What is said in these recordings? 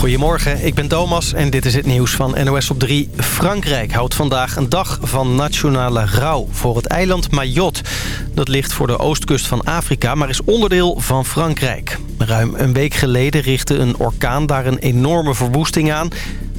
Goedemorgen, ik ben Thomas en dit is het nieuws van NOS op 3. Frankrijk houdt vandaag een dag van nationale rouw voor het eiland Mayotte. Dat ligt voor de oostkust van Afrika, maar is onderdeel van Frankrijk. Ruim een week geleden richtte een orkaan daar een enorme verwoesting aan...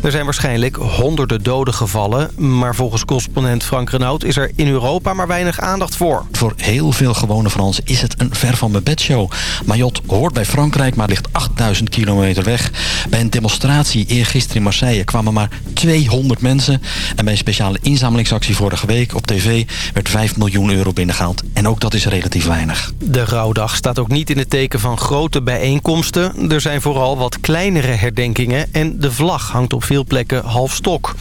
Er zijn waarschijnlijk honderden doden gevallen. Maar volgens correspondent Frank Renaud is er in Europa maar weinig aandacht voor. Voor heel veel gewone Fransen is het een ver van mijn bedshow. Mayotte hoort bij Frankrijk, maar ligt 8000 kilometer weg. Bij een demonstratie eergisteren in Marseille kwamen maar 200 mensen. En bij een speciale inzamelingsactie vorige week op tv werd 5 miljoen euro binnengehaald. En ook dat is relatief weinig. De rouwdag staat ook niet in het teken van grote bijeenkomsten. Er zijn vooral wat kleinere herdenkingen en de vlag hangt op veel plekken half stok.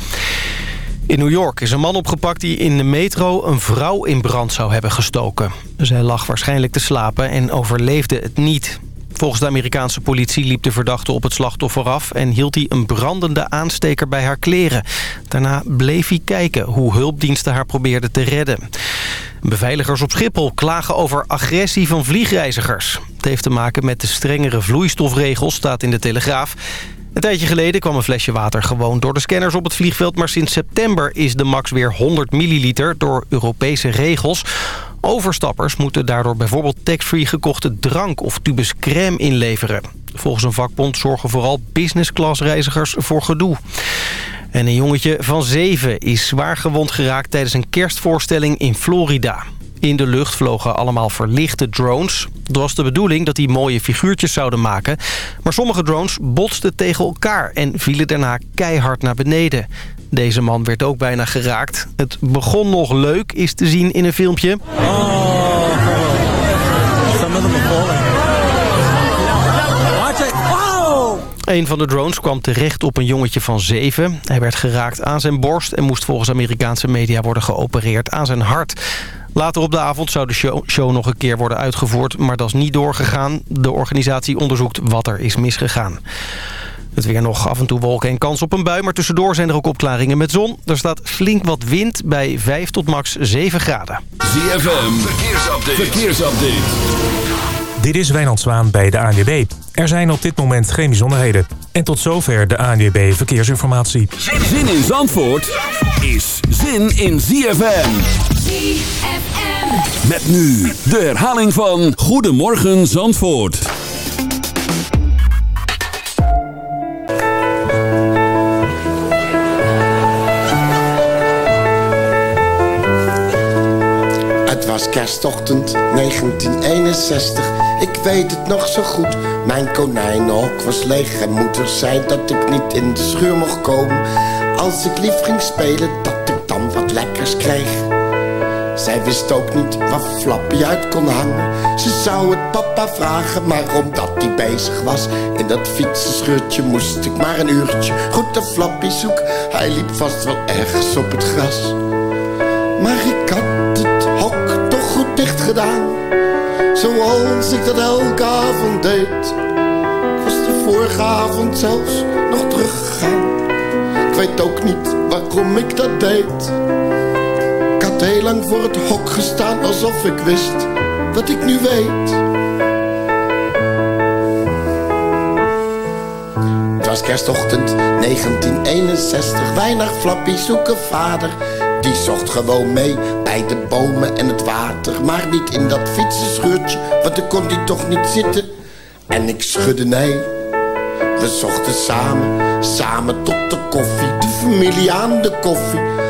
In New York is een man opgepakt die in de metro een vrouw in brand zou hebben gestoken. Zij lag waarschijnlijk te slapen en overleefde het niet. Volgens de Amerikaanse politie liep de verdachte op het slachtoffer af... en hield hij een brandende aansteker bij haar kleren. Daarna bleef hij kijken hoe hulpdiensten haar probeerden te redden. Beveiligers op Schiphol klagen over agressie van vliegreizigers. Het heeft te maken met de strengere vloeistofregels, staat in de Telegraaf. Een tijdje geleden kwam een flesje water gewoon door de scanners op het vliegveld... maar sinds september is de max weer 100 milliliter door Europese regels. Overstappers moeten daardoor bijvoorbeeld tax-free gekochte drank of tubes crème inleveren. Volgens een vakbond zorgen vooral business class reizigers voor gedoe. En een jongetje van zeven is zwaar gewond geraakt tijdens een kerstvoorstelling in Florida. In de lucht vlogen allemaal verlichte drones. Het was de bedoeling dat die mooie figuurtjes zouden maken. Maar sommige drones botsten tegen elkaar en vielen daarna keihard naar beneden. Deze man werd ook bijna geraakt. Het begon nog leuk, is te zien in een filmpje. Een van de drones kwam terecht op een jongetje van zeven. Hij werd geraakt aan zijn borst en moest volgens Amerikaanse media worden geopereerd aan zijn hart. Later op de avond zou de show, show, nog een keer worden uitgevoerd, maar dat is niet doorgegaan. De organisatie onderzoekt wat er is misgegaan. Het weer nog af en toe wolken en kans op een bui, maar tussendoor zijn er ook opklaringen met zon. Er staat flink wat wind bij 5 tot max 7 graden. ZFM, verkeersupdate. verkeersupdate. Dit is Wijnand Zwaan bij de ANWB. Er zijn op dit moment geen bijzonderheden. En tot zover de ANWB Verkeersinformatie. Zin in Zandvoort is zin in ZFM. ZFM. Met nu de herhaling van Goedemorgen Zandvoort. Het was kerstochtend 1961, ik weet het nog zo goed. Mijn konijnenhok was leeg en moeder zei dat ik niet in de schuur mocht komen. Als ik lief ging spelen, dat ik dan wat lekkers kreeg. Zij wist ook niet wat Flappy uit kon hangen. Ze zou het papa vragen, maar omdat hij bezig was in dat fietsenscheurtje moest ik maar een uurtje goed de Flappy zoeken. Hij liep vast wel ergens op het gras. Maar ik had het hok toch goed dicht gedaan, zoals ik dat elke avond deed. Ik was de vorige avond zelfs nog teruggegaan. Ik weet ook niet waarom ik dat deed heel lang voor het hok gestaan alsof ik wist wat ik nu weet. Het was kerstochtend 1961, weinig flappie zoeken vader. Die zocht gewoon mee bij de bomen en het water. Maar niet in dat fietsenschuurtje, want dan kon die toch niet zitten. En ik schudde nee. We zochten samen, samen tot de koffie, de familie aan de koffie.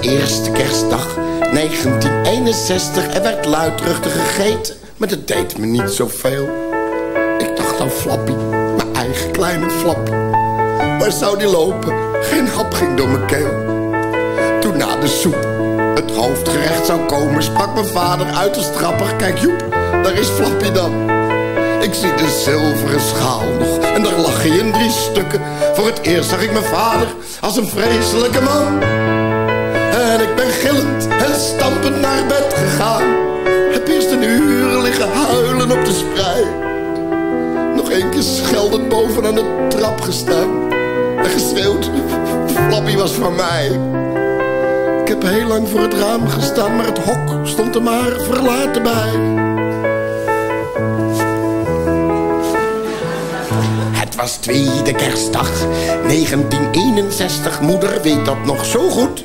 Eerste kerstdag 1961. Er werd luidruchtig gegeten, maar dat deed me niet zoveel. Ik dacht aan Flappy, mijn eigen kleine Flappy. Waar zou die lopen? Geen hap ging door mijn keel. Toen na de soep het hoofdgerecht zou komen, sprak mijn vader uiterst grappig. Kijk Joep, daar is Flappy dan. Ik zie de zilveren schaal nog en daar lag hij in drie stukken. Voor het eerst zag ik mijn vader als een vreselijke man. Ben gillend en stampend naar bed gegaan. Heb eerst een uur liggen huilen op de sprei. Nog één keer scheldend boven aan de trap gestaan. En geschreeuwd, Flappy was van mij. Ik heb heel lang voor het raam gestaan, maar het hok stond er maar verlaten bij. Het was tweede kerstdag, 1961. Moeder weet dat nog zo goed.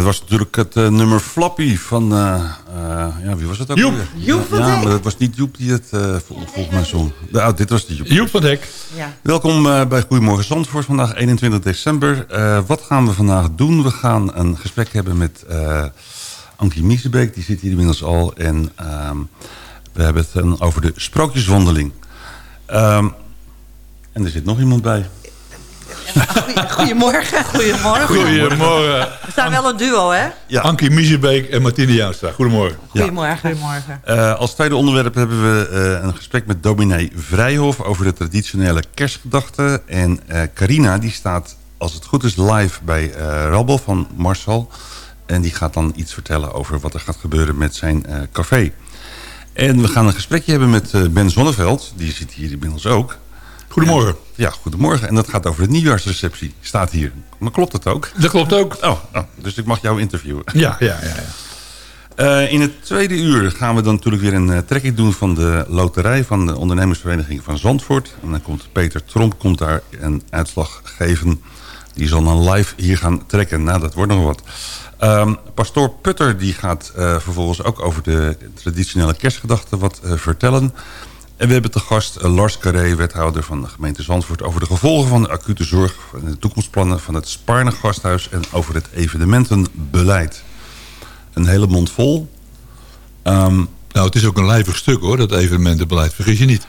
Dat was natuurlijk het eh, nummer Flappy van... eh, eh, ja, wie was het ook Joep. alweer? Joep van Ja, Dijk. maar dat was niet Joep die het vol- volgens mij zong. Nou, dit was de Joep. Joep van Dek. Ja. Welkom eh, bij Goedemorgen Zandvoort, vandaag 21 december. Eh, wat gaan we vandaag doen? We gaan een gesprek hebben met eh Ankie Miesebeek, die zit hier inmiddels al. En ehm, we hebben het dan over de sprookjeswandeling. Ehm, en er zit nog iemand bij. Goedemorgen. Goedemorgen. Goedemorgen. We zijn wel een duo, hè? Ja. Ankie Miezebeek en Martine Jouwstra. Goedemorgen. Goedemorgen. Goedemorgen. Eh, als tweede onderwerp hebben we eh, een gesprek met dominee Vrijhof over de traditionele kerstgedachten. En eh, Carina die staat, als het goed is, live bij eh Rabbel van Marcel. En die gaat dan iets vertellen over wat er gaat gebeuren met zijn eh, café. En we gaan een gesprekje hebben met Ben Zonneveld. Die zit hier inmiddels ook. Goedemorgen. Ja, goedemorgen. En dat gaat over de nieuwjaarsreceptie. Staat hier. Maar klopt dat ook? Dat klopt ook. Oh, oh, dus ik mag jou interviewen. Ja, ja, ja. ja. Eh, in het tweede uur gaan we dan natuurlijk weer een eh, trekking doen van de loterij van de ondernemersvereniging van Zandvoort. En dan komt Peter Tromp komt daar een uitslag geven. Die zal dan live hier gaan trekken. Nou, dat wordt nog wat. Ehm, Pastoor Putter die gaat eh, vervolgens ook over de traditionele kerstgedachten wat vertellen. En we hebben te gast eh, Lars Carré, wethouder van de gemeente Zandvoort... over de gevolgen van de acute zorg en de toekomstplannen van het Sparne Gasthuis... en over het evenementenbeleid. Een hele mond vol. Ehm, Nou, het is ook een lijvig stuk hoor, dat evenementenbeleid. Vergis je niet.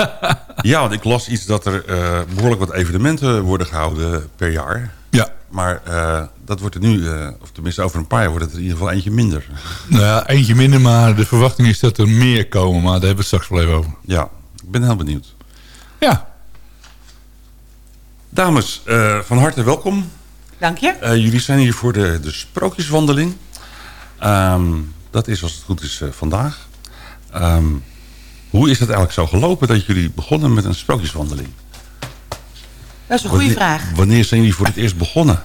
ja, want ik las iets dat er eh, behoorlijk wat evenementen worden gehouden per jaar. Ja. Maar eh, dat wordt er nu, eh, of tenminste over een paar jaar... wordt het er in ieder geval eentje minder. Nou ja, eentje minder, maar de verwachting is dat er meer komen. Maar daar hebben we het straks wel even over. Ja, ik ben heel benieuwd. Ja. Dames, eh, van harte welkom. Dank je. Eh, jullie zijn hier voor de, de sprookjeswandeling. Ehm, dat is als het goed is vandaag. Ehm, hoe is het eigenlijk zo gelopen dat jullie begonnen met een sprookjeswandeling? Dat is een goede Wanneer- vraag. Wanneer zijn jullie voor het eerst begonnen?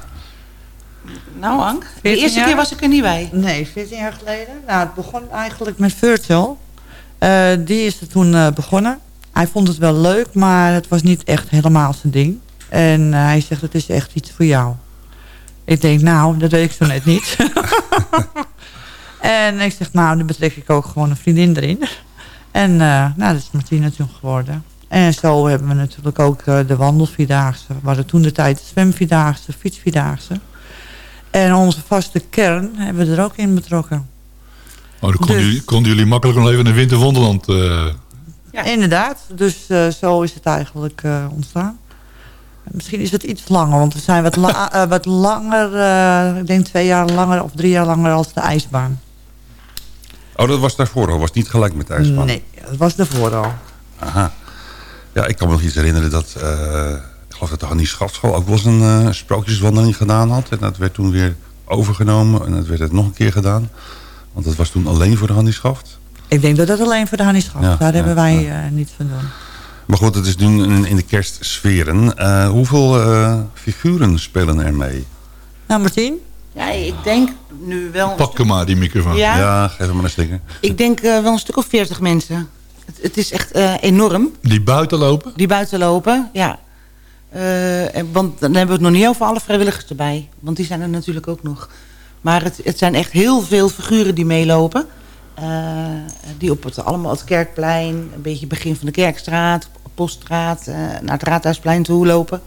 Nou, Ank. De 14 eerste jaar? keer was ik er niet bij. Nee, 14 jaar geleden. Nou, het begon eigenlijk met Virgil. Eh, die is er toen eh, begonnen. Hij vond het wel leuk, maar het was niet echt helemaal zijn ding. En eh, hij zegt, het is echt iets voor jou. Ik denk, nou, dat weet ik zo net niet. en ik zeg, nou, dan betrek ik ook gewoon een vriendin erin. En eh, nou, dat is Martina toen geworden. En zo hebben we natuurlijk ook eh, de wandelvierdaagse. We hadden toen de tijd de zwemvierdaagse, fietsvierdaagse. En onze vaste kern hebben we er ook in betrokken. Oh, dan konden, Dus- jullie, konden jullie makkelijk nog even naar Winterwonderland. eh Ja. Inderdaad, dus eh, zo is het eigenlijk eh, ontstaan. Misschien is het iets langer, want we zijn wat, la- wat langer, eh, ik denk twee jaar langer of drie jaar langer als de ijsbaan. Oh, dat was daarvoor al. Was niet gelijk met de ijsbaan? Nee, dat was ervoor al. Aha. Ja, ik kan me nog iets herinneren dat... eh, ik geloof dat de Hannie Schafschool ook wel eens een eh, sprookjeswandeling gedaan had. En dat werd toen weer overgenomen. En dat werd het nog een keer gedaan. Want dat was toen alleen voor de Hannie Schaft. Ik denk dat dat alleen voor de Hannieschap. Ja, Daar ja, hebben wij ja. eh, niet van doen. Maar goed, het is nu in, de kerstsferen. Eh, hoeveel eh, figuren spelen er mee? Nou, Martien? Ja, ik denk nu wel... een pak hem maar, die microfoon. Ja, Ja, geef hem maar een sticker. ik denk wel een stuk of veertig mensen. Het, het is echt eh, enorm, Die buiten lopen. die buiten lopen. Ja. Eh, en- want dan hebben we het nog niet over alle vrijwilligers erbij. Want die zijn er natuurlijk ook nog. Maar het, het zijn echt heel veel figuren die meelopen. Eh, die op het, allemaal het Kerkplein, een beetje begin van de Kerkstraat, Poststraat, naar het Raadhuisplein toe lopen.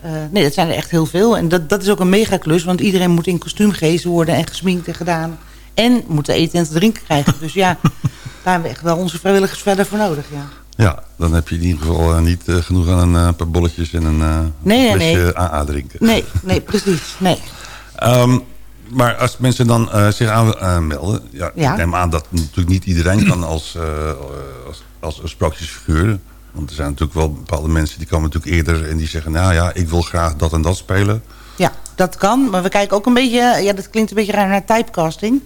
Eh, nee, dat zijn er echt heel veel. En dat, dat is ook een megaklus, want iedereen moet in kostuum gehezen worden en gesminkt en gedaan. En moet te eten en te drinken krijgen. Dus ja, daar hebben we echt wel onze vrijwilligers verder voor nodig, ja. Ja, dan heb je in ieder geval eh, niet eh, genoeg aan een eh, paar bolletjes en een Nee, nee, flesje nee. AA drinken. Nee, nee, precies. Nee. Ehm, maar als mensen dan zich aanmelden... Ja, Ja. ik neem aan dat natuurlijk niet iedereen kan als, als, als een sprookjesfiguur. Want er zijn natuurlijk wel bepaalde mensen die komen natuurlijk eerder... en die zeggen, nou ja, ik wil graag dat en dat spelen. Ja, dat kan. Maar we kijken ook een beetje... Ja, dat klinkt een beetje raar naar typecasting.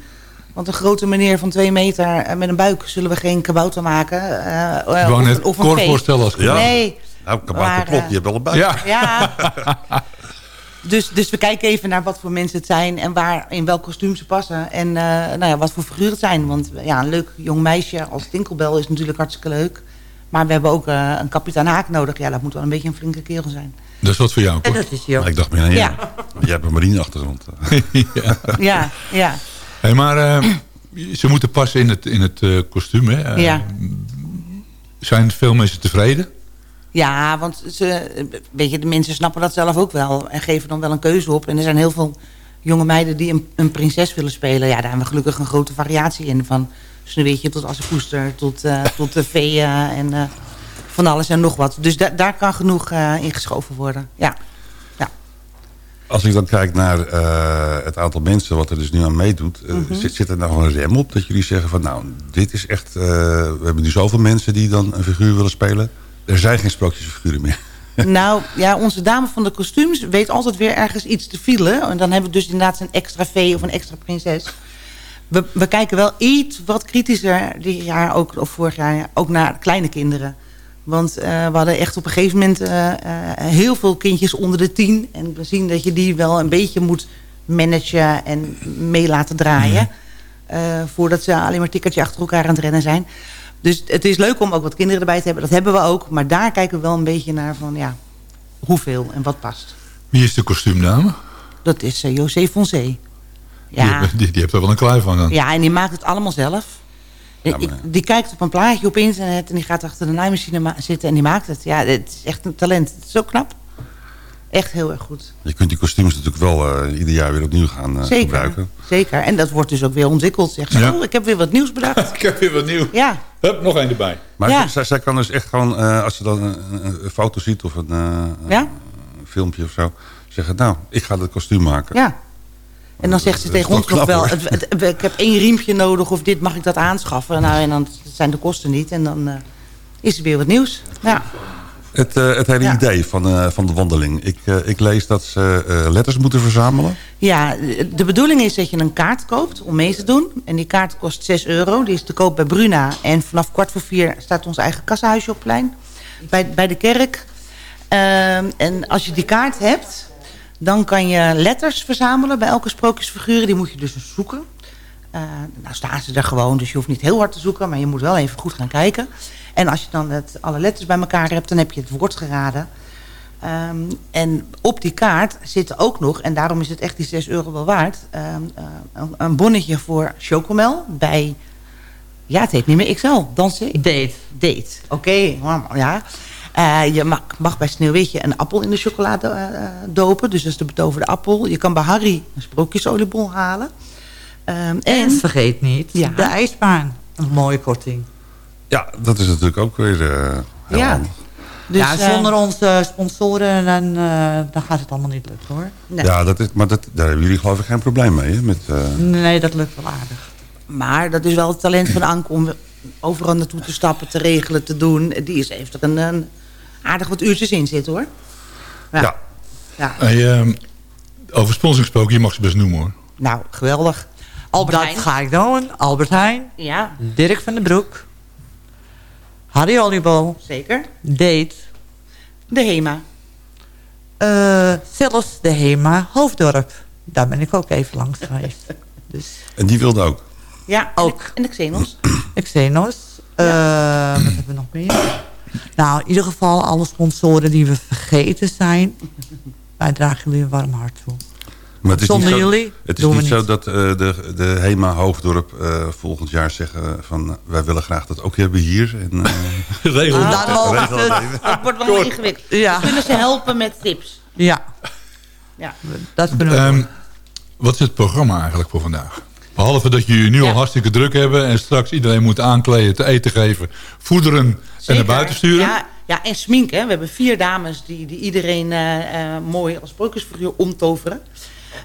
Want een grote meneer van twee meter eh, met een buik... zullen we geen kabouter maken. Ik wou of, net een- of een voorstellen als Ja. Nee. Nou, kabouter klopt, eh, je hebt wel een buik. Ja. Ja. dus, dus we kijken even naar wat voor mensen het zijn... en waar, in welk kostuum ze passen. En eh, nou ja, wat voor figuren het zijn. Want ja, een leuk jong meisje als Tinkelbel is natuurlijk hartstikke leuk. Maar we hebben ook eh, een kapitein Haak nodig. Ja, dat moet wel een beetje een flinke kerel zijn. Dat is wat voor jou, dat is jou. Maar ik dacht meer aan. Ja. Jij hebt een marineachtergrond. Ja, ja. Hey, maar eh, ze moeten passen in het, in het eh, kostuum. Hè? Eh, Ja. Zijn veel mensen tevreden? Ja, want ze, weet je, de mensen snappen dat zelf ook wel. En geven dan wel een keuze op. En er zijn heel veel jonge meiden die een, een prinses willen spelen. Ja, daar hebben we gelukkig een grote variatie in. Van Sneeuwwitje tot Assepoester, tot, eh tot de Vea en van alles en nog wat. Dus da daar kan genoeg eh ingeschoven worden. Ja. Als ik dan kijk naar eh, het aantal mensen wat er dus nu aan meedoet... eh, Mhm. zit, zit er nou een rem op dat jullie zeggen van... nou, dit is echt... eh, we hebben nu zoveel mensen die dan een figuur willen spelen. Er zijn geen sprookjesfiguren meer. Nou, ja, onze dame van de kostuums weet altijd weer ergens iets te vielen. En dan hebben we dus inderdaad een extra vee of een extra prinses. We, we kijken wel iets wat kritischer dit jaar ook, of vorig jaar ook naar kleine kinderen. Want eh, we hadden echt op een gegeven moment eh, eh, heel veel kindjes onder de tien. En we zien dat je die wel een beetje moet managen en mee laten draaien. Eh, voordat ze alleen maar tikkertje achter elkaar aan het rennen zijn. Dus het is leuk om ook wat kinderen erbij te hebben. Dat hebben we ook. Maar daar kijken we wel een beetje naar van ja, hoeveel en wat past. Wie is de kostuumdame? Dat is José Foncé. Die, Ja, die, die heeft er wel een kluif van aan. ja, en die maakt het allemaal zelf. Ja, Ik- maar- die kijkt op een plaatje op internet en die gaat achter de naaimachine ma- zitten en die maakt het. Ja, het is echt een talent. Het is zo knap. Echt heel erg goed. Je kunt die kostuums natuurlijk wel eh, ieder jaar weer opnieuw gaan eh, Zeker, gebruiken. zeker. En dat wordt dus ook weer ontwikkeld. Zegt ze, Ja. oh, ik heb weer wat nieuws bedacht. Ik heb weer wat nieuw. ja, Hup, nog één erbij. Maar Ja. zij, zij kan dus echt gewoon, eh, als ze dan een, foto ziet of een, Ja. een filmpje of zo... zeggen, nou, ik ga dat kostuum maken. ja. En dan zegt ze tegen ons nog wel, het, het- ik heb één riempje nodig of dit mag ik dat aanschaffen. Nou, en dan zijn de kosten niet. En dan eh, is er weer wat nieuws. Ja. Het, eh, het hele Ja. idee van, eh, van de wandeling. Ik, ik lees dat ze letters moeten verzamelen. Ja, de bedoeling is dat je een kaart koopt om mee te doen. En die kaart kost 6 euro. Die is te koop bij Bruna. En vanaf kwart voor vier staat ons eigen kassahuisje op plein. Bij, bij de kerk. Ehm, en als je die kaart hebt, dan kan je letters verzamelen bij elke sprookjesfiguur. Die moet je dus zoeken. Eh, nou staan ze er gewoon, dus je hoeft niet heel hard te zoeken. Maar je moet wel even goed gaan kijken. En als je dan het, alle letters bij elkaar hebt, dan heb je het woord geraden. Ehm, en op die kaart zit ook nog, en daarom is het echt die 6 euro wel waard... ehm, eh, een, een bonnetje voor chocomel bij... Ja, het heet niet meer XL, dansen. Date. Date, oké. ja. Eh, je mag, mag bij Sneeuwwitje een appel in de chocolade eh, eh, dopen. Dus dat is de betoverde appel. Je kan bij Harry een sprookjesoliebol halen. Ehm, En en vergeet niet, Ja. de ijsbaan. Een mooie korting. Ja, dat is natuurlijk ook weer heel Ja. handig. dus, ja, eh, zonder onze sponsoren dan, eh, dan gaat het allemaal niet lukken hoor. nee. Ja, dat is, maar dat, daar hebben jullie geloof ik geen probleem mee. Hè? Met, eh, Nee, dat lukt wel aardig. Maar dat is wel het talent van Anke om overal naartoe te stappen, te regelen, te doen. Die is, heeft er een, een aardig wat uurtjes in zitten hoor. Ja. ja. ja. Hey, ehm, over sponsoring gesproken, je mag ze best noemen hoor. Nou, geweldig. Albert dat Heijn. ga ik doen. Albert Heijn, Ja, Dirk van den Broek, Harry Oliebol, zeker. Date, De HEMA. eh, zelfs de HEMA Hoofddorp. Daar ben ik ook even langs geweest. Dus En die wilde ook. Ja, Ook. En de Xenos. Xenos. eh, wat hebben we nog meer? Nou, in ieder geval alle sponsoren die we vergeten zijn. Wij dragen jullie een warm hart toe. Maar het is Zonder niet zo, jullie Het is doen we niet zo niet. dat eh, de, de HEMA Hoofddorp eh, volgend jaar zeggen van... wij willen graag dat ook hebben hier. En, eh, Regel Ah, dat. Dan regel ze- dat. Dat wordt wel ingewikkeld. Ja. Kunnen ze helpen met tips? Ja. Ja. Dat kunnen we Ehm, doen. wat is het programma eigenlijk voor vandaag? Behalve dat jullie nu Ja. al hartstikke druk hebben... en straks iedereen moet aankleden, te eten geven... voederen en Zeker. naar buiten sturen. Ja, ja en sminken. We hebben vier dames die, die iedereen eh, eh, mooi als sprookjesfiguur omtoveren.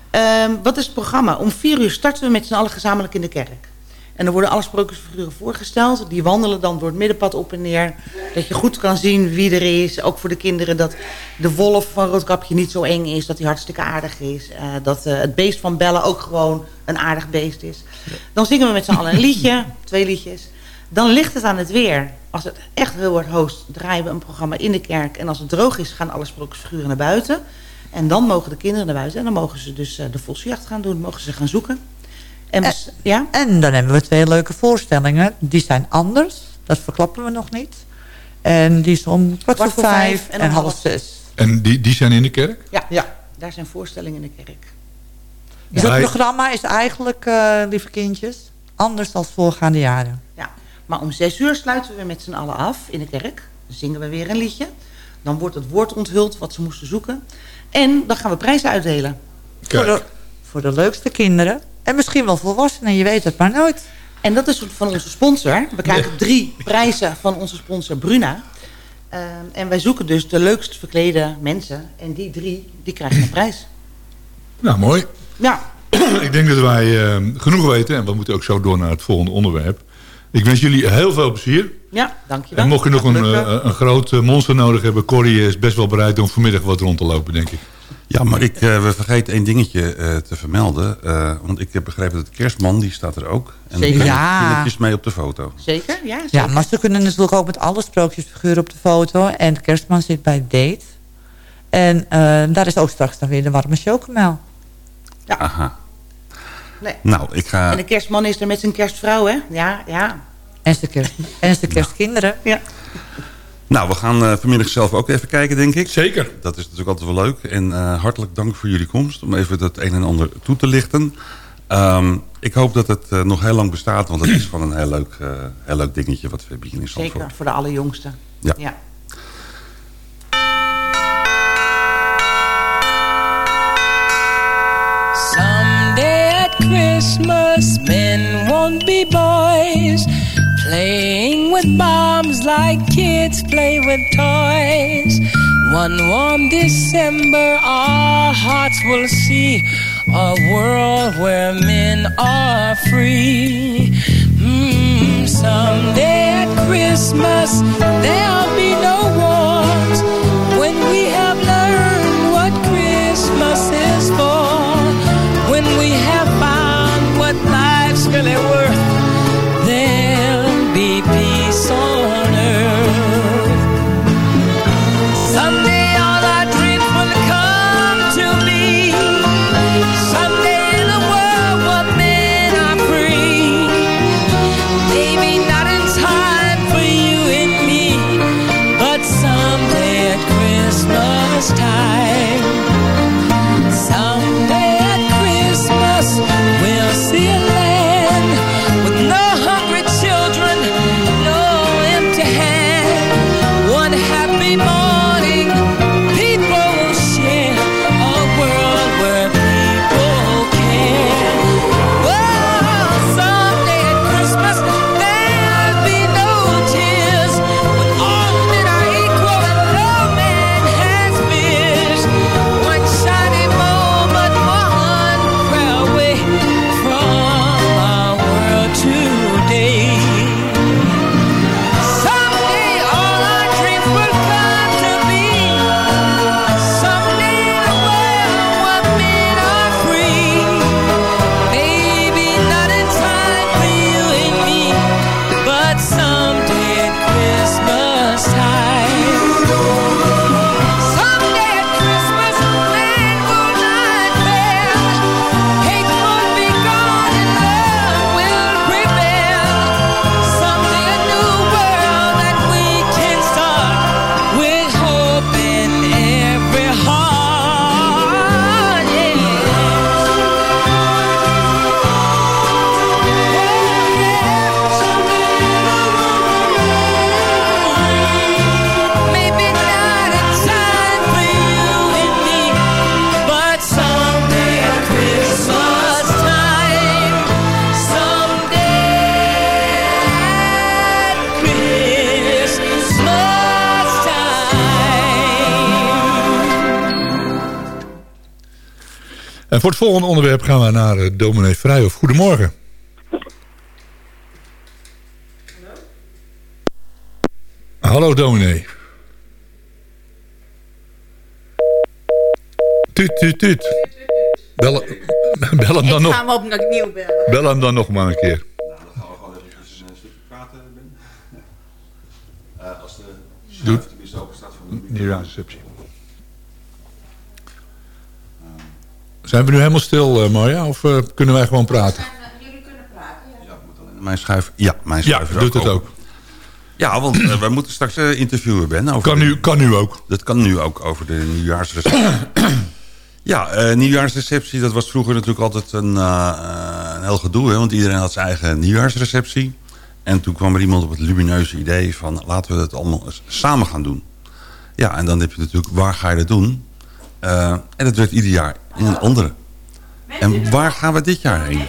Ehm, wat is het programma? Om vier uur starten we met z'n allen gezamenlijk in de kerk. En dan worden alle sprookjesfiguren voorgesteld. Die wandelen dan door het middenpad op en neer. Dat je goed kan zien wie er is. Ook voor de kinderen dat de wolf van Roodkapje niet zo eng is. Dat hij hartstikke aardig is. eh, dat eh, het beest van Bellen ook gewoon een aardig beest is. Dan zingen we met z'n allen een liedje. Twee liedjes. Dan ligt het aan het weer. Als het echt heel erg hoost, draaien we een programma in de kerk. En als het droog is, gaan alle sprookjesfiguren naar buiten. En dan mogen de kinderen naar buiten. En dan mogen ze dus eh, de vossenjacht gaan doen. Mogen ze gaan zoeken. En, En- bes- ja? En dan hebben we twee leuke voorstellingen. Die zijn anders. Dat verklappen we nog niet. En die is om kwart voor vijf en, om half zes. En die, die zijn in de kerk? Ja, ja, daar zijn voorstellingen in de kerk. Dus Ja. het programma is eigenlijk, eh, lieve kindjes, anders dan voorgaande jaren. Ja. Maar om zes uur sluiten we weer met z'n allen af in de kerk. Dan zingen we weer een liedje. Dan wordt het woord onthuld wat ze moesten zoeken. En dan gaan we prijzen uitdelen. Voor de, voor de leukste kinderen. En misschien wel volwassenen, je weet het maar nooit. En dat is van onze sponsor. We krijgen drie prijzen van onze sponsor Bruna. Ehm, en wij zoeken dus de leukst verklede mensen. En die drie, die krijgen een prijs. Nou, mooi. Ja, Ik denk dat wij eh, genoeg weten. En we moeten ook zo door naar het volgende onderwerp. Ik wens jullie heel veel plezier. ja dankjewel. En mocht je nog een, eh, een groot eh, monster nodig hebben... Corrie is best wel bereid om vanmiddag wat rond te lopen, denk ik. Ja, maar ik, eh, we vergeten één dingetje eh, te vermelden. eh, want ik heb begrepen dat de kerstman, die staat er ook. En Zeker. Ja. kindertjes mee op de foto. Zeker, ja. Zeker. Ja, maar ze kunnen natuurlijk ook met alle sprookjesfiguren op de foto. En de kerstman zit bij date. En eh, daar is ook straks dan weer de warme chocomel. Aha. Nee. Nou, ik ga... En de kerstman is er met zijn kerstvrouw, hè? Ja, ja. En zijn, kerst, en zijn kerstkinderen. ja. Nou, we gaan eh, vanmiddag zelf ook even kijken, denk ik. Zeker. Dat is natuurlijk altijd wel leuk. En eh, hartelijk dank voor jullie komst. Om even dat een en ander toe te lichten. Ehm, ik hoop dat het eh, nog heel lang bestaat. Want het is van een heel leuk, eh, heel leuk dingetje wat we hebben hier in Zandvoort. Zeker, voor de allerjongste. Ja. ja. Someday at Christmas, men won't be boys, playing with like kids play with toys. One warm December, our hearts will see a world where men are free. Mm, someday at Christmas, there'll be no wars voor het volgende onderwerp gaan we naar uh, dominee Vrijhof. Goedemorgen. Hallo dominee. Tuut, tuut, tuut. Bel, bel hem dan nog. Ik ga hem opnieuw bellen. Bel hem dan nog maar een keer. Als de Doe. tenminste open staat van de Nieuwjaarsreceptie. Zijn we nu helemaal stil, uh, Marja? Of uh, kunnen wij gewoon praten? Jullie kunnen praten, ja. Mijn schuif, ja, mijn Ja, schuif is doet het open. ook. Ja, want uh, wij moeten straks uh, interviewen, Ben. Over Kan de- nu, kan nu ook. Dat kan nu ook over de nieuwjaarsreceptie. ja, eh, nieuwjaarsreceptie, dat was vroeger natuurlijk altijd een, eh, eh, een heel gedoe. Hè? Want iedereen had zijn eigen nieuwjaarsreceptie. En toen kwam er iemand op het lumineuze idee van... laten we het allemaal eens samen gaan doen. Ja, en dan heb je natuurlijk, waar ga je dat doen? Eh, en dat werd ieder jaar in een andere. En waar gaan we dit jaar heen?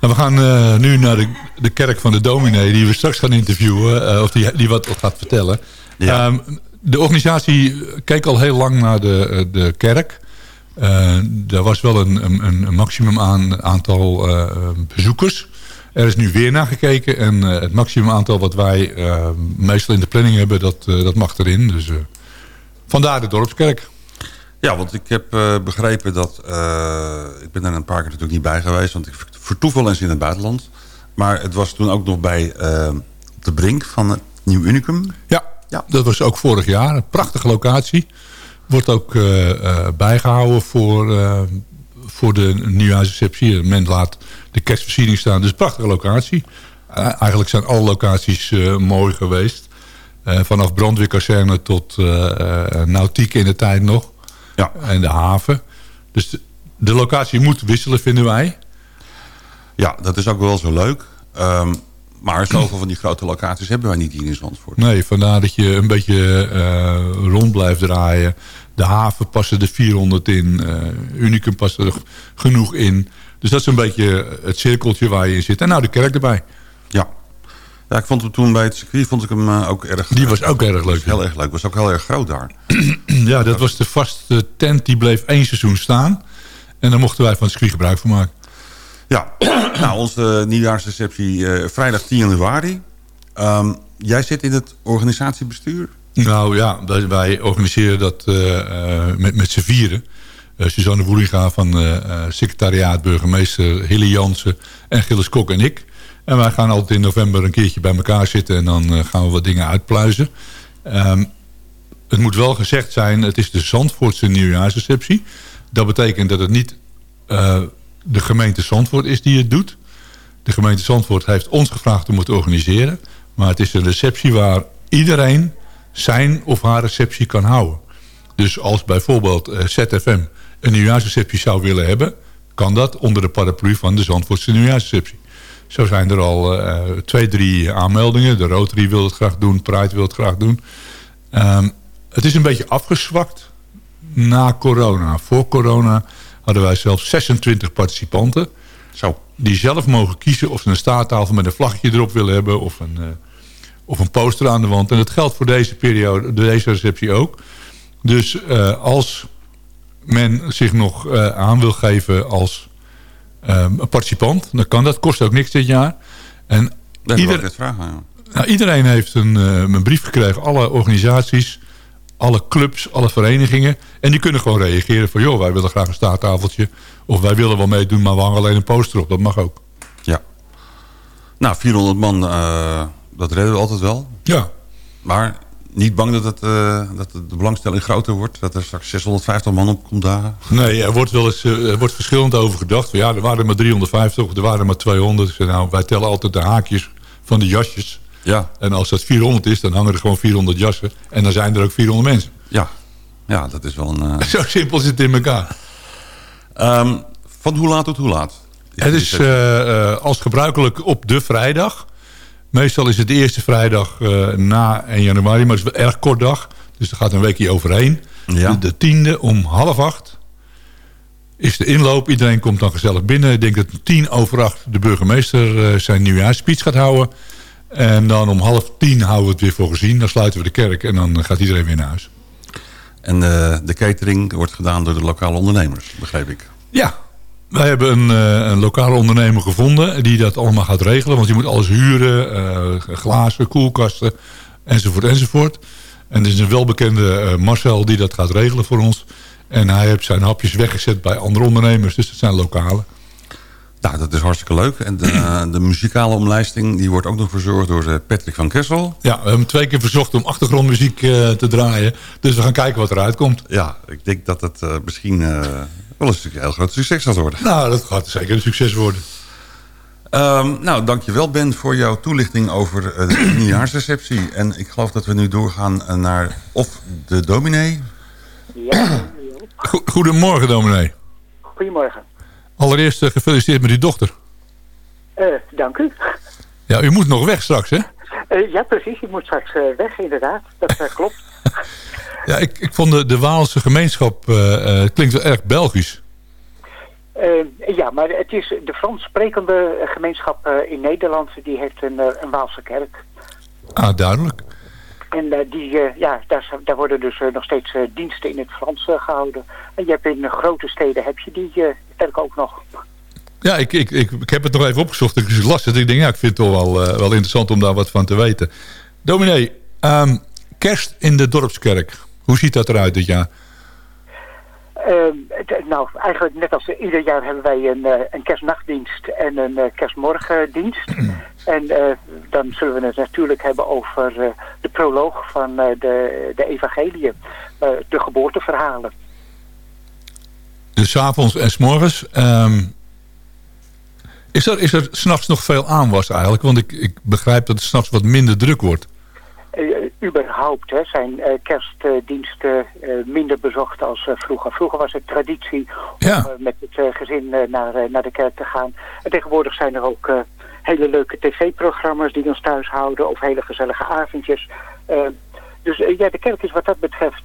Nou, we gaan eh, nu naar de, de kerk van de dominee... die we straks gaan interviewen, eh, of die, die wat gaat vertellen. Ja. Ehm, de organisatie keek al heel lang naar de, de kerk. Er was wel een, een, een maximum aan, aantal bezoekers. Er is nu weer naar gekeken. En het maximum aantal wat wij meestal in de planning hebben... dat, dat mag erin. Dus, vandaar de dorpskerk. Ja, want ik heb eh, begrepen dat... eh, ik ben er een paar keer natuurlijk niet bij geweest... want ik vertoef wel eens in het buitenland. Maar het was toen ook nog bij eh, de brink van het Nieuw Unicum. Ja, dat was ook vorig jaar. Een prachtige locatie. Wordt ook eh, eh, bijgehouden voor, voor de nieuwjaarsreceptie. Men laat de kerstversiering staan. Dus een prachtige locatie. Eigenlijk zijn alle locaties mooi geweest. Vanaf brandweerkazerne tot nautiek in de tijd nog. Ja. En de haven. Dus de, de locatie moet wisselen, vinden wij. Ja, dat is ook wel zo leuk. Ehm, maar zoveel van die grote locaties hebben wij niet hier in Zandvoort. Nee, vandaar dat je een beetje eh, rond blijft draaien. De haven passen er 400 in. eh, Unicum past er genoeg in. Dus dat is een beetje het cirkeltje waar je in zit. En nou de kerk erbij. Ja. Ja, ik vond hem toen bij het circuit vond ik hem eh, ook erg... Die was ook erg leuk. Heel erg leuk. Was ook heel erg groot daar. Ja, dat was de vaste tent. Die bleef één seizoen staan. En daar mochten wij van het circuit gebruik van maken. Ja, nou, onze nieuwjaarsreceptie eh, vrijdag 10 januari. Ehm, jij zit in het organisatiebestuur. Nou ja, wij, organiseren dat eh, met, met z'n vieren. Suzanne Woelinga van secretariaat, burgemeester Hille Jansen en Gilles Kok en ik. En wij gaan altijd in november een keertje bij elkaar zitten en dan eh, gaan we wat dingen uitpluizen. Ehm, het moet wel gezegd zijn, het is de Zandvoortse nieuwjaarsreceptie. Dat betekent dat het niet eh, de gemeente Zandvoort is die het doet. De gemeente Zandvoort heeft ons gevraagd om het te organiseren. Maar het is een receptie waar iedereen zijn of haar receptie kan houden. Dus als bijvoorbeeld eh, ZFM een nieuwjaarsreceptie zou willen hebben... kan dat onder de paraplu van de Zandvoortse nieuwjaarsreceptie. Zo zijn er al eh, twee, drie aanmeldingen. De Rotary wil het graag doen, Pride wil het graag doen. Ehm, het is een beetje afgezwakt na corona. Voor corona hadden wij zelfs 26 participanten. Zo. Die zelf mogen kiezen of ze een staattafel met een vlaggetje erop willen hebben... of een, eh, of een poster aan de wand. En dat geldt voor deze periode, deze receptie ook. Dus eh, als men zich nog aan wil geven als eh, een participant... dan kan dat. Kost ook niks dit jaar. En Dat ik ieder, net vragen. Ja. nou, iedereen heeft een, eh, een brief gekregen. Alle organisaties, alle clubs, alle verenigingen. En die kunnen gewoon reageren van... joh, wij willen graag een staattafeltje. Of wij willen wel meedoen, maar we hangen alleen een poster op. Dat mag ook. ja. Nou, 400 man, eh, dat redden we altijd wel. Ja. Maar niet bang dat, het, eh, dat de belangstelling groter wordt? Dat er straks 650 man op komt dagen? Nee, er wordt wel eens eh, er wordt verschillend over gedacht. Ja, er waren maar 350 of er waren maar 200. Ik zei, nou, wij tellen altijd de haakjes van de jasjes. Ja. En als dat 400 is, dan hangen er gewoon 400 jassen. En dan zijn er ook 400 mensen. Ja, ja dat is wel een... eh, Zo simpel zit het in elkaar. Ehm, van hoe laat tot hoe laat? Het is als gebruikelijk op de vrijdag. Meestal is het de eerste vrijdag eh, na 1 januari, maar het is wel erg kort dag. Dus er gaat een weekje overheen. Ja. De, de tiende om half acht is de inloop. Iedereen komt dan gezellig binnen. Ik denk dat tien over acht de burgemeester eh, zijn nieuwjaarsspeech gaat houden. En dan om half tien houden we het weer voor gezien. Dan sluiten we de kerk en dan gaat iedereen weer naar huis. En eh, de catering wordt gedaan door de lokale ondernemers, begreep ik. Ja, Wij hebben een, eh, een lokale ondernemer gevonden die dat allemaal gaat regelen. Want je moet alles huren, eh, glazen, koelkasten, enzovoort, enzovoort. En er is een welbekende eh, Marcel die dat gaat regelen voor ons. En hij heeft zijn hapjes weggezet bij andere ondernemers, dus dat zijn lokale. Nou, dat is hartstikke leuk. En de, de muzikale omlijsting die wordt ook nog verzorgd door Patrick van Kessel. Ja, we hebben hem twee keer verzocht om achtergrondmuziek te draaien. Dus we gaan kijken wat eruit komt. Ja, ik denk dat het misschien wel eens een heel groot succes gaat worden. Nou, dat gaat zeker een succes worden. Ehm, nou, dankjewel Ben voor jouw toelichting over eh, de nieuwjaarsreceptie. En ik geloof dat we nu doorgaan eh, naar of de dominee. Ja, Go- Goedemorgen, dominee. goedemorgen. Allereerst eh, gefeliciteerd met uw dochter. Eh, dank u. Ja, u moet nog weg straks, hè? Eh, ja, precies. Ik moet straks weg, inderdaad. Dat klopt. Ja, ik, ik vond de, de Waalse gemeenschap eh, eh, klinkt wel erg Belgisch. Eh, ja, maar het is de Frans sprekende gemeenschap in Nederland. Die heeft een, een Waalse kerk. Ah, duidelijk. En die, ja, daar, daar worden dus nog steeds diensten in het Frans eh, gehouden. En je hebt in grote steden heb je die kerk ook nog. Ja, ik, ik, ik, ik heb het nog even opgezocht. Ik las het. Ik denk, ja, ik vind het toch wel, wel interessant om daar wat van te weten. Dominee, ehm, kerst in de dorpskerk. Hoe ziet dat eruit dit jaar? Ehm, nou, eigenlijk net als ieder jaar hebben wij een, eh, een kerstnachtdienst en een eh, kerstmorgendienst. en eh, dan zullen we het natuurlijk hebben over de proloog van de, de evangeliën, eh, de geboorteverhalen. Dus 's avonds en 's morgens. ehm, is er, is er s'nachts nog veel aanwas eigenlijk? Want ik, ik begrijp dat het s'nachts wat minder druk wordt. Überhaupt hè, zijn eh, kerstdiensten eh, minder bezocht als eh, vroeger. Vroeger was het traditie Ja. om met het gezin naar, naar de kerk te gaan. En tegenwoordig zijn er ook hele leuke tv-programma's die ons thuis houden of hele gezellige avondjes. Dus ja, de kerk is wat dat betreft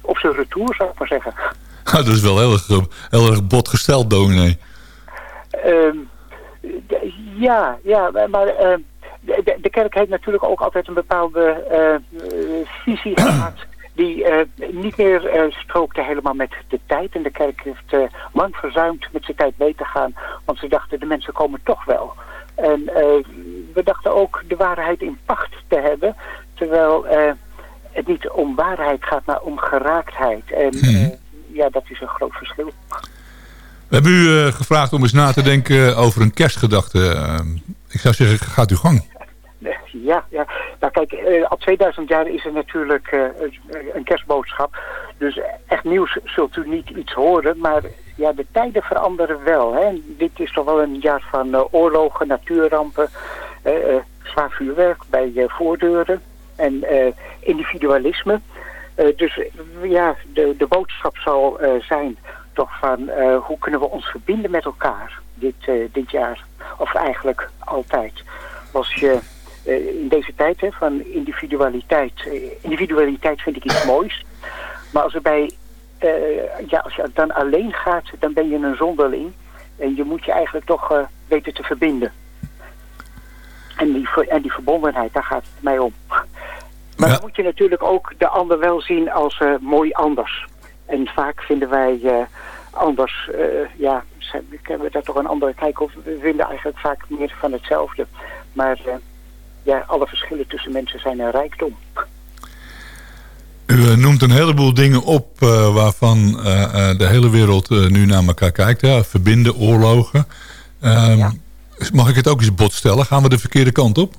op zijn retour, zou ik maar zeggen. dat is wel heel erg, heel erg bot gesteld, dominee. Ehm, ja, ja, maar ehm, de, kerk heeft natuurlijk ook altijd een bepaalde eh, eh, visie gehad die eh, niet meer eh, strookte helemaal met de tijd. En de kerk heeft lang verzuimd met zijn tijd mee te gaan, want ze dachten de mensen komen toch wel. En we dachten ook de waarheid in pacht te hebben, terwijl het niet om waarheid gaat, maar om geraaktheid. En eh, ja, dat is een groot verschil. We hebben u gevraagd om eens na te denken over een kerstgedachte. Ik zou zeggen, gaat uw gang. Ja, ja. Nou kijk, eh, al 2000 jaar is er natuurlijk eh, een kerstboodschap. Dus echt nieuws zult u niet iets horen. Maar ja, de tijden veranderen wel. Hè. Dit is toch wel een jaar van eh, oorlogen, natuurrampen, zwaar vuurwerk bij voordeuren en individualisme. Dus ja, de, de boodschap zal zijn toch van hoe kunnen we ons verbinden met elkaar dit, dit jaar. Of eigenlijk altijd. Als je in deze tijd hè, van individualiteit. eh, individualiteit vind ik iets moois. Maar als, er bij, eh, ja, als je dan alleen gaat, dan ben je een zonderling. En je moet je eigenlijk toch eh, weten te verbinden. En die, en die verbondenheid, daar gaat het mij om. Maar dan moet je natuurlijk ook de ander wel zien als eh, mooi anders. En vaak vinden wij eh, anders, eh, ja, zijn- hebben we daar toch een andere kijk op. We vinden eigenlijk vaak meer van hetzelfde. Maar eh, ja, alle verschillen tussen mensen zijn een rijkdom. U eh, noemt een heleboel dingen op eh, waarvan eh, de hele wereld nu naar elkaar kijkt. Verbinden, oorlogen. Ehm, Mag ik het ook eens bot stellen? Gaan we de verkeerde kant op?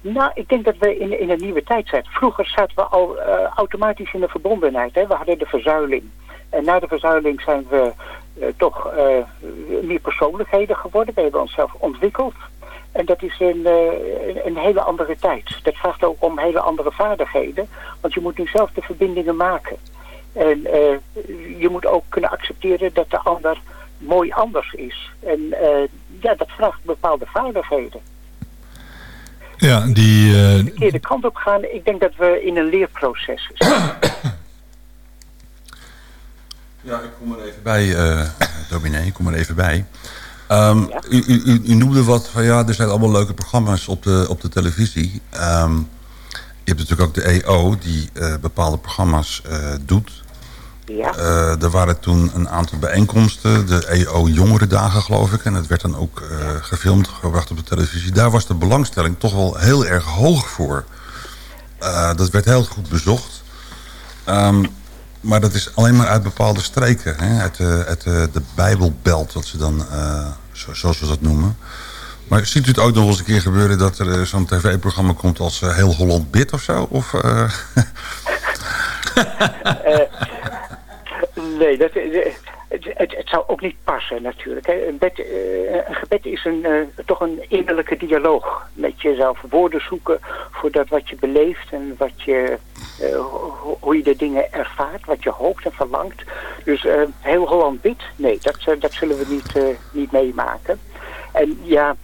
Nou, ik denk dat we in, in een nieuwe tijd zijn. Vroeger zaten we al automatisch in de verbondenheid. Hè? We hadden de verzuiling. En na de verzuiling zijn we toch meer persoonlijkheden geworden. We hebben onszelf ontwikkeld. En dat is een, eh, een- hele andere tijd. Dat vraagt ook om hele andere vaardigheden. Want je moet nu zelf de verbindingen maken. En eh, je moet ook kunnen accepteren dat de ander mooi anders is. En eh, ja, dat vraagt bepaalde vaardigheden. Ja, die... De verkeerde kant op gaan. Ik denk dat we in een leerproces zijn. Ja, ik kom er even bij, eh dominee, ik kom er even bij. Ehm, u, u, u- u noemde wat van ja, er zijn allemaal leuke programma's op de, op de televisie. Ehm, je hebt natuurlijk ook de EO die eh, bepaalde programma's eh, doet. Ja. Eh, er waren toen een aantal bijeenkomsten, de EO Jongerendagen geloof ik. En het werd dan ook gefilmd, gebracht op de televisie. Daar was de belangstelling toch wel heel erg hoog voor. Dat werd heel goed bezocht. Ehm, maar dat is alleen maar uit bepaalde streken. Hè? Uit, de, uit de, de Bijbelbelt, wat ze dan, zoals we dat noemen. Maar ziet u het ook nog eens een keer gebeuren dat er eh, zo'n tv-programma komt als eh, Heel Holland Bid of zo? Of, eh, Nee, dat, het, het, zou ook niet passen natuurlijk. Hè. Een, eh, gebed is een, eh, toch een innerlijke dialoog met jezelf. Woorden zoeken voor dat wat je beleeft en wat je, eh, ho- hoe je de dingen ervaart, wat je hoopt en verlangt. Dus heel Holland bid, nee, dat, dat zullen we niet, niet meemaken. En ja,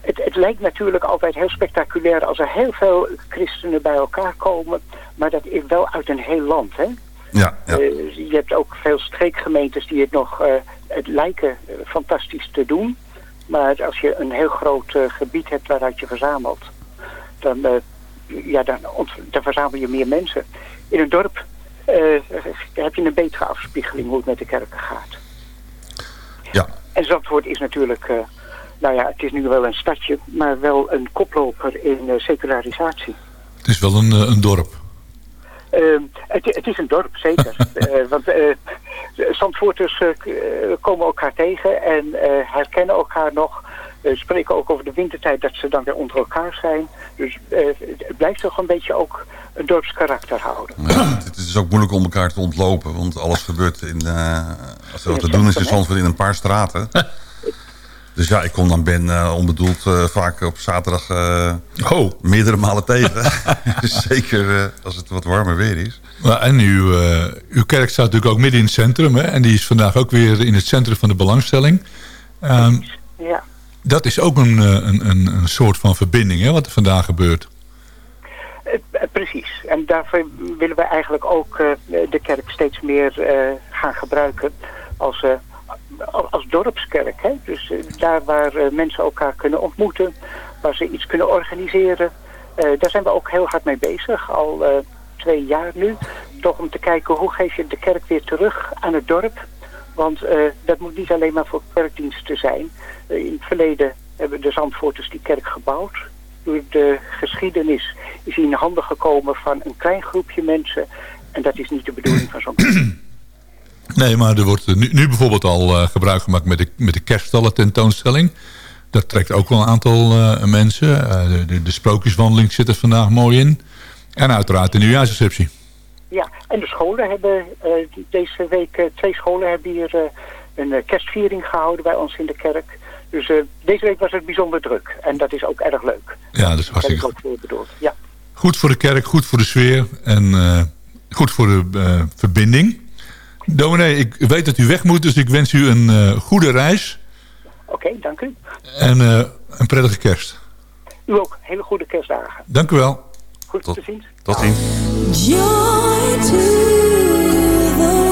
het, het lijkt natuurlijk altijd heel spectaculair als er heel veel christenen bij elkaar komen. Maar dat is wel uit een heel land, hè? Ja, ja. Eh, je hebt ook veel streekgemeentes die het nog eh, het lijken eh, fantastisch te doen. Maar als je een heel groot gebied hebt waaruit je verzamelt, dan, ja, dan, verzamel je meer mensen. In een dorp heb je een betere afspiegeling hoe het met de kerken gaat. ja. En Zandvoort is natuurlijk, nou ja, het is nu wel een stadje, maar wel een koploper in secularisatie. Het is wel een, een dorp. Ehm, het, het is een dorp, zeker. Eh, want eh Zandvoorters eh, komen elkaar tegen en eh, herkennen elkaar nog. spreken ook over de wintertijd dat ze dan weer onder elkaar zijn. Dus eh, het blijft toch een beetje ook een dorpskarakter houden. Ja, het is ook moeilijk om elkaar te ontlopen, want alles gebeurt in, eh, als er wat te doen is in Zandvoort in een paar straten. Dus ja, ik kom dan Ben eh, onbedoeld eh, vaak op zaterdag eh, meerdere malen tegen. Dus Zeker eh, als het wat warmer weer is. Maar en uw, eh, uw kerk staat natuurlijk ook midden in het centrum. Hè? En die is vandaag ook weer in het centrum van de belangstelling. Ehm, Ja. dat is ook een, eh, een, een, een soort van verbinding, hè, wat er vandaag gebeurt. Precies. En daarvoor willen we eigenlijk ook eh, de kerk steeds meer eh, gaan gebruiken als, eh, als- dorpskerk. Hè? Dus eh, daar waar eh, mensen elkaar kunnen ontmoeten, waar ze iets kunnen organiseren. eh, daar zijn we ook heel hard mee bezig, al twee jaar nu. Toch om te kijken hoe geef je de kerk weer terug aan het dorp. Want dat moet niet alleen maar voor kerkdiensten zijn. In het verleden hebben de Zandvoorters die kerk gebouwd. Door de geschiedenis is in handen gekomen van een klein groepje mensen. En dat is niet de bedoeling van zo'n Nee, maar er wordt nu, nu bijvoorbeeld al eh, gebruik gemaakt met de, met de kerststallen tentoonstelling. Dat trekt ook wel een aantal eh, mensen. Eh, de, de, de sprookjeswandeling zit er vandaag mooi in. En uiteraard de nieuwjaarsreceptie. Ja, en de scholen hebben eh, deze week, eh, twee scholen hebben hier eh, een eh, kerstviering gehouden bij ons in de kerk. Dus eh, deze week was het bijzonder druk. En dat is ook erg leuk. Ja, dat is hartstikke ook voor. Ja. Goed voor de kerk, goed voor de sfeer en eh, goed voor de eh, verbinding. Dominee, ik weet dat u weg moet, dus ik wens u een eh, goede reis Oké, dank u. en eh, een prettige kerst. U ook. Hele goede kerstdagen. Dank u wel. Goed te zien. Tot ziens. Joy to the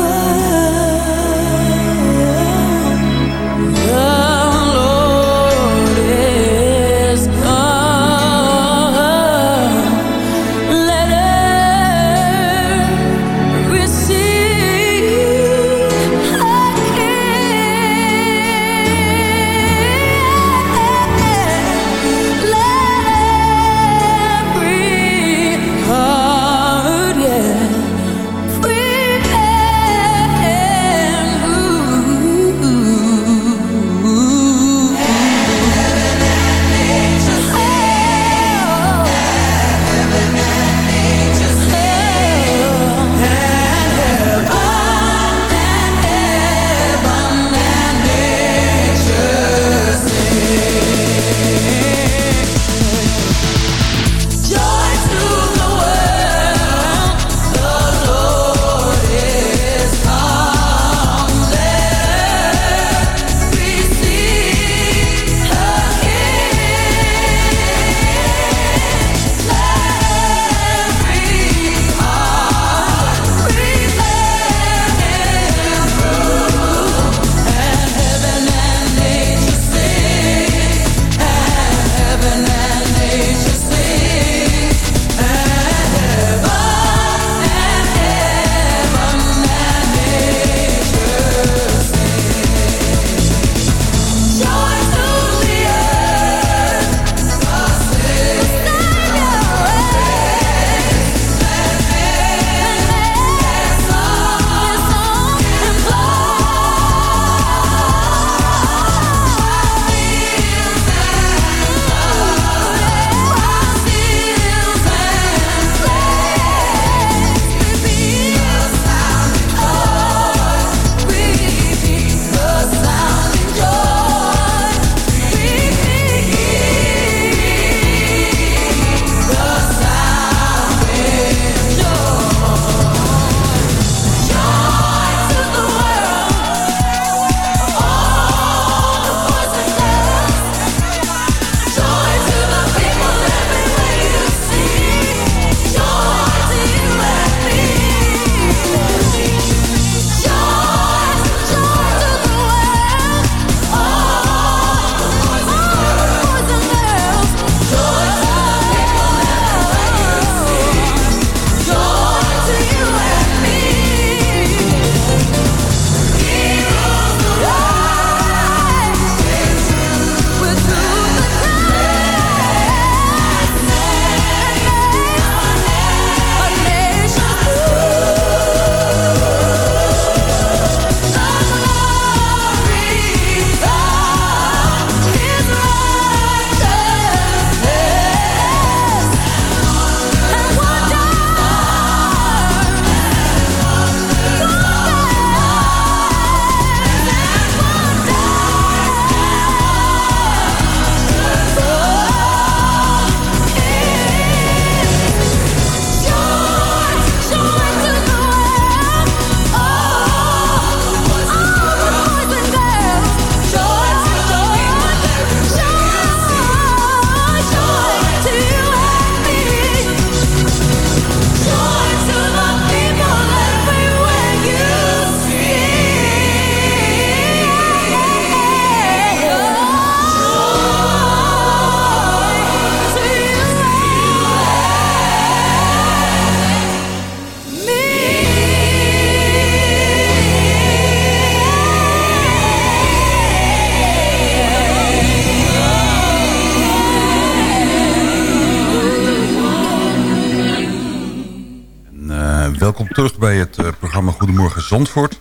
terug bij het eh, programma Goedemorgen Zandvoort.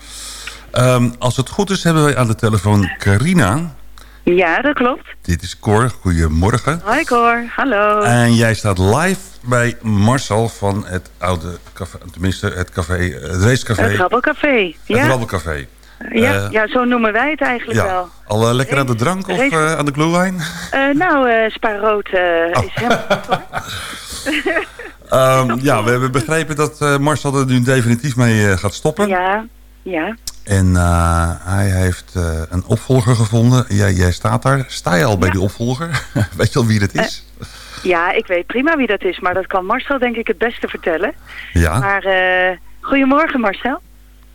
Ehm, als het goed is, hebben wij aan de telefoon Carina. Ja, dat klopt. Dit is Cor, goedemorgen. Hoi Cor, hallo. En jij staat live bij Marcel van het oude café, tenminste het café, het racecafé. Het Rabbelcafé, ja. Het Rabbelcafé. ja, Eh, ja, zo noemen wij het eigenlijk ja. wel. Al eh, lekker aan de drank of eh, aan de glühwein? Eh, nou, eh Spa Rood eh, Oh. is helemaal goed, hoor. Ehm, ja, we hebben begrepen dat eh, Marcel er nu definitief mee eh, gaat stoppen. Ja, ja. En eh, hij heeft eh, een opvolger gevonden. Jij, jij staat daar. Sta je al bij die opvolger? Weet je al wie dat is? Ja, ik weet prima wie dat is, maar dat kan Marcel denk ik het beste vertellen. ja. Maar eh, goedemorgen Marcel.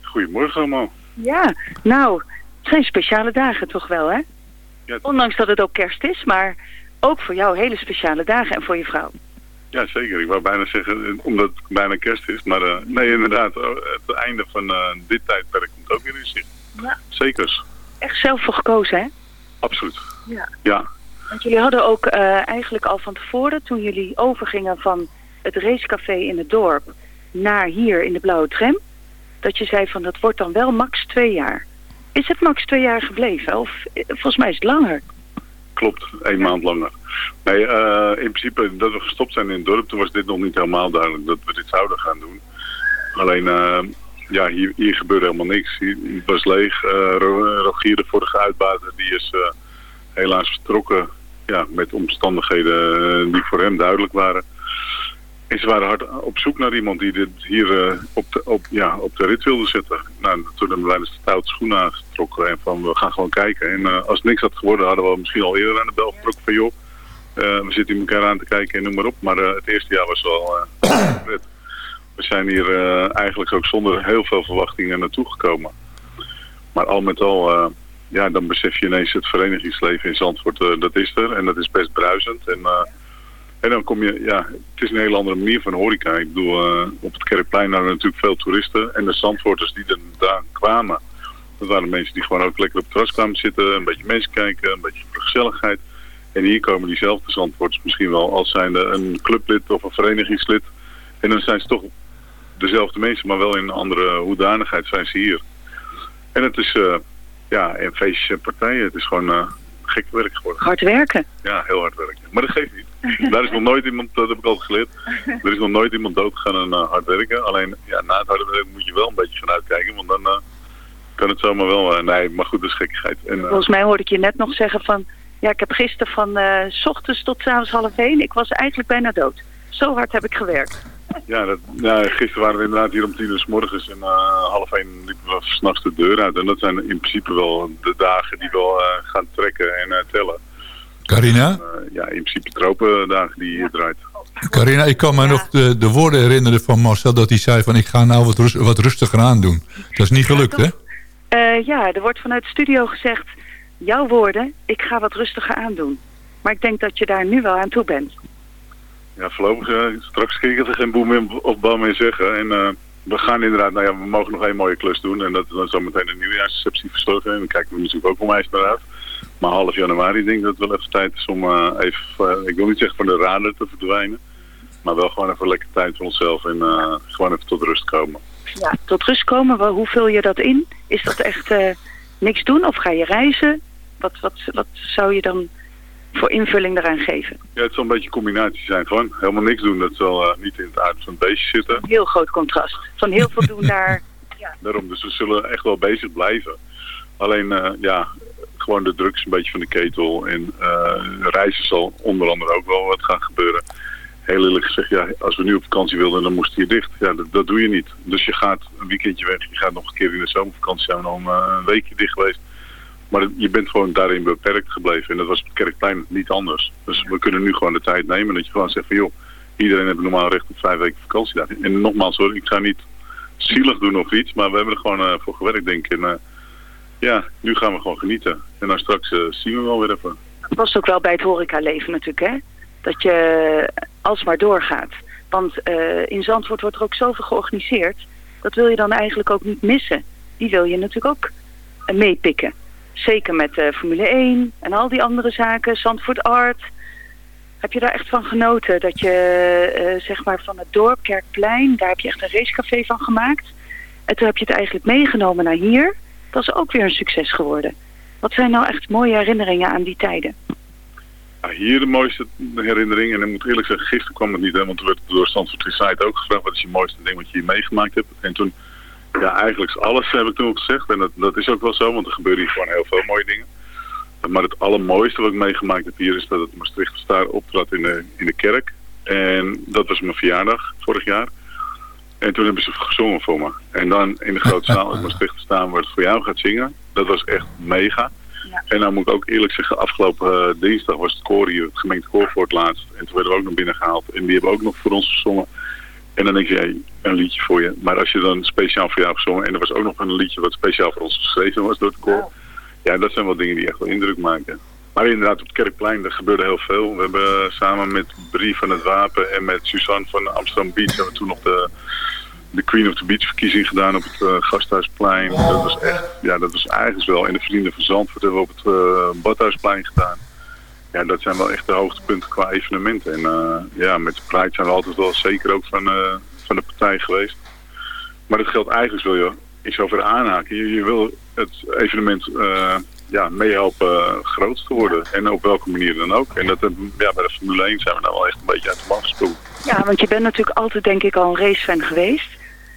Goedemorgen allemaal. Ja, nou, het zijn speciale dagen toch wel, hè? Ja. Ondanks dat het ook kerst is, maar ook voor jou hele speciale dagen en voor je vrouw. Ja, zeker. Ik wou bijna zeggen, eh, omdat het bijna kerst is. Maar eh, nee, inderdaad, oh, het einde van eh, dit tijdperk komt ook weer in zicht. Ja. Zeker. Echt zelf voor gekozen, hè? Absoluut. Ja. Ja. Want jullie hadden ook eh, eigenlijk al van tevoren, toen jullie overgingen van het racecafé in het dorp naar hier in de blauwe tram, dat je zei van dat wordt dan wel max twee jaar. Is het max twee jaar gebleven? Of eh, volgens mij is het langer. Klopt, één maand langer. Nee, eh, in principe dat we gestopt zijn in het dorp, toen was dit nog niet helemaal duidelijk dat we dit zouden gaan doen. Alleen, eh, ja, hier, hier gebeurde helemaal niks. Hier, het was leeg. Ro- Rogier, de vorige uitbater, die is helaas vertrokken ja, met omstandigheden die voor hem duidelijk waren. En ze waren hard op zoek naar iemand die dit hier op, de, op, ja, op de rit wilde zetten. Nou, toen hebben wij de stoute schoenen aangetrokken en van we gaan gewoon kijken. En eh, als niks had geworden hadden we misschien al eerder aan de bel getrokken van joh, we zitten elkaar aan te kijken en noem maar op. Maar eh, het eerste jaar was wel eh, rit. We zijn hier eh, eigenlijk ook zonder heel veel verwachtingen naartoe gekomen. Maar al met al, eh, ja, dan besef je ineens het verenigingsleven in Zandvoort, eh, dat is er. En dat is best bruisend. En, eh, en dan kom je, ja, het is een hele andere manier van horeca. Ik bedoel, eh, op het Kerkplein we natuurlijk veel toeristen. En de Zandvoorters die er daar kwamen, dat waren mensen die gewoon ook lekker op het terras kwamen zitten. Een beetje mensen kijken, een beetje voor gezelligheid. En hier komen diezelfde Zandvoorters misschien wel als zijnde een clublid of een verenigingslid. En dan zijn ze toch dezelfde mensen, maar wel in een andere hoedanigheid zijn ze hier. En het is, eh, ja, en feestjes en partijen, het is gewoon eh, gek werk geworden. Hard werken. Ja, heel hard werken. Maar dat geeft niet. Daar is nog nooit iemand, dat heb ik altijd geleerd, er is nog nooit iemand doodgegaan aan eh, hard werken. Alleen, ja, na het harde werk moet je wel een beetje gaan uitkijken, want dan kan het zomaar wel, nee, maar goed, dat is gekkigheid. En, Volgens mij hoorde ik je net nog zeggen van, ja, ik heb gisteren van eh, s ochtends tot 's avonds half één, ik was eigenlijk bijna dood. Zo hard heb ik gewerkt. Ja, dat, ja, gisteren waren we inderdaad hier om tien uur s morgens en eh, half één liepen we s'nachts de deur uit. En dat zijn in principe wel de dagen die we eh, gaan trekken en eh, tellen. Carina? Eh, ja, in principe tropendagen die je draait. Carina, ik kan me nog de, de woorden herinneren van Marcel dat hij zei van ik ga nou wat, rust, wat rustiger aan doen. Dat is niet gelukt, hè? Eh, ja, er wordt vanuit de studio gezegd, jouw woorden, ik ga wat rustiger aandoen. Maar ik denk dat je daar nu wel aan toe bent. Ja, voorlopig, eh, straks kan ik er geen boem in of bam in zeggen. En eh, we gaan inderdaad, nou ja, we mogen nog één mooie klus doen. En dat is dan zometeen een nieuwjaarsreceptie verzorgen. En dan kijken we natuurlijk ook onwijs naar uit. Maar half januari denk ik dat het wel even tijd is om eh, even, ik wil niet zeggen van de radar te verdwijnen. Maar wel gewoon even lekker tijd voor onszelf en gewoon even tot rust komen. Ja, tot rust komen, wel, hoe vul je dat in? Is dat echt niks doen of ga je reizen? Wat, wat, wat zou je dan voor invulling daaraan geven? Ja, het zal een beetje een combinatie zijn van helemaal niks doen. Dat zal eh, niet in het aard van het beestje zitten. Heel groot contrast. Van heel veel doen naar... Daarom, dus we zullen echt wel bezig blijven. Alleen, eh, ja, gewoon de druk is een beetje van de ketel. En eh, reizen zal onder andere ook wel wat gaan gebeuren. Heel eerlijk gezegd, ja, als we nu op vakantie wilden, dan moest hier dicht. Ja, dat, doe je niet. Dus je gaat een weekendje weg. Je gaat nog een keer in de zomervakantie zijn dan eh, een weekje dicht geweest. Maar je bent gewoon daarin beperkt gebleven. En dat was op het Kerkplein niet anders. Dus we kunnen nu gewoon de tijd nemen. Dat je gewoon zegt van joh, iedereen heeft normaal recht op vijf weken vakantiedagen. En nogmaals hoor, ik ga niet zielig doen of iets. Maar we hebben er gewoon eh, voor gewerkt denk ik. En eh, ja, nu gaan we gewoon genieten. En dan straks zien we wel weer even. Dat past ook wel bij het horecaleven natuurlijk, hè? Dat je alsmaar doorgaat. Want eh, in Zandvoort wordt er ook zoveel georganiseerd. Dat wil je dan eigenlijk ook niet missen. Die wil je natuurlijk ook eh, meepikken. Zeker met eh, Formule 1 en al die andere zaken. Zandvoort Art. Heb je daar echt van genoten dat je, zeg maar, van het dorp, Kerkplein, daar heb je echt een racecafé van gemaakt. En toen heb je het eigenlijk meegenomen naar hier. Dat is ook weer een succes geworden. Wat zijn nou echt mooie herinneringen aan die tijden? Ja, hier de mooiste herinnering. En ik moet eerlijk zeggen, gisteren kwam het niet. Hè, want er werd door Stanford Site ook gevraagd. Wat is je mooiste ding wat je hier meegemaakt hebt? En toen, ja, eigenlijk alles heb ik toen gezegd. En dat, dat is ook wel zo, want er gebeuren hier gewoon heel veel mooie dingen. Maar het allermooiste wat ik meegemaakt heb hier is dat het Maastricht Star optrad in de, in de kerk. En dat was mijn verjaardag vorig jaar. En toen hebben ze gezongen voor me. En dan in de grote zaal in Maastricht staan waar het voor jou gaat zingen. Dat was echt mega. En dan moet ik ook eerlijk zeggen, afgelopen eh, dinsdag was het koor hier, het gemeente koor voor het laatst. En toen werden we ook nog binnen gehaald. En die hebben ook nog voor ons gezongen. En dan denk je, hey, een liedje voor je. Maar als je dan speciaal voor jou gezongen... en er was ook nog een liedje wat speciaal voor ons geschreven was door het koor. Ja, dat zijn wel dingen die echt wel indruk maken. Maar inderdaad, op het Kerkplein, daar gebeurde heel veel. We hebben samen met Brie van het Wapen en met Suzanne van Amsterdam Beach... hebben we toen nog de, de Queen of the Beach verkiezing gedaan op het eh, Gasthuisplein. Dat was echt, ja, dat was eigenlijk wel. En de Vrienden van Zandvoort hebben we op het eh, Badhuisplein gedaan. Ja, dat zijn wel echt de hoogtepunten qua evenementen. En eh, ja, met de Pride zijn we altijd wel zeker ook van, van de partij geweest. Maar dat geldt eigenlijk wil je in zover aanhaken. Je, je wil het evenement ja, meehelpen groot te worden. En op welke manier dan ook. En dat, ja, bij de Formule 1 zijn we nou wel echt een beetje uit de man gesprongen. Ja, want je bent natuurlijk altijd denk ik al een racefan geweest.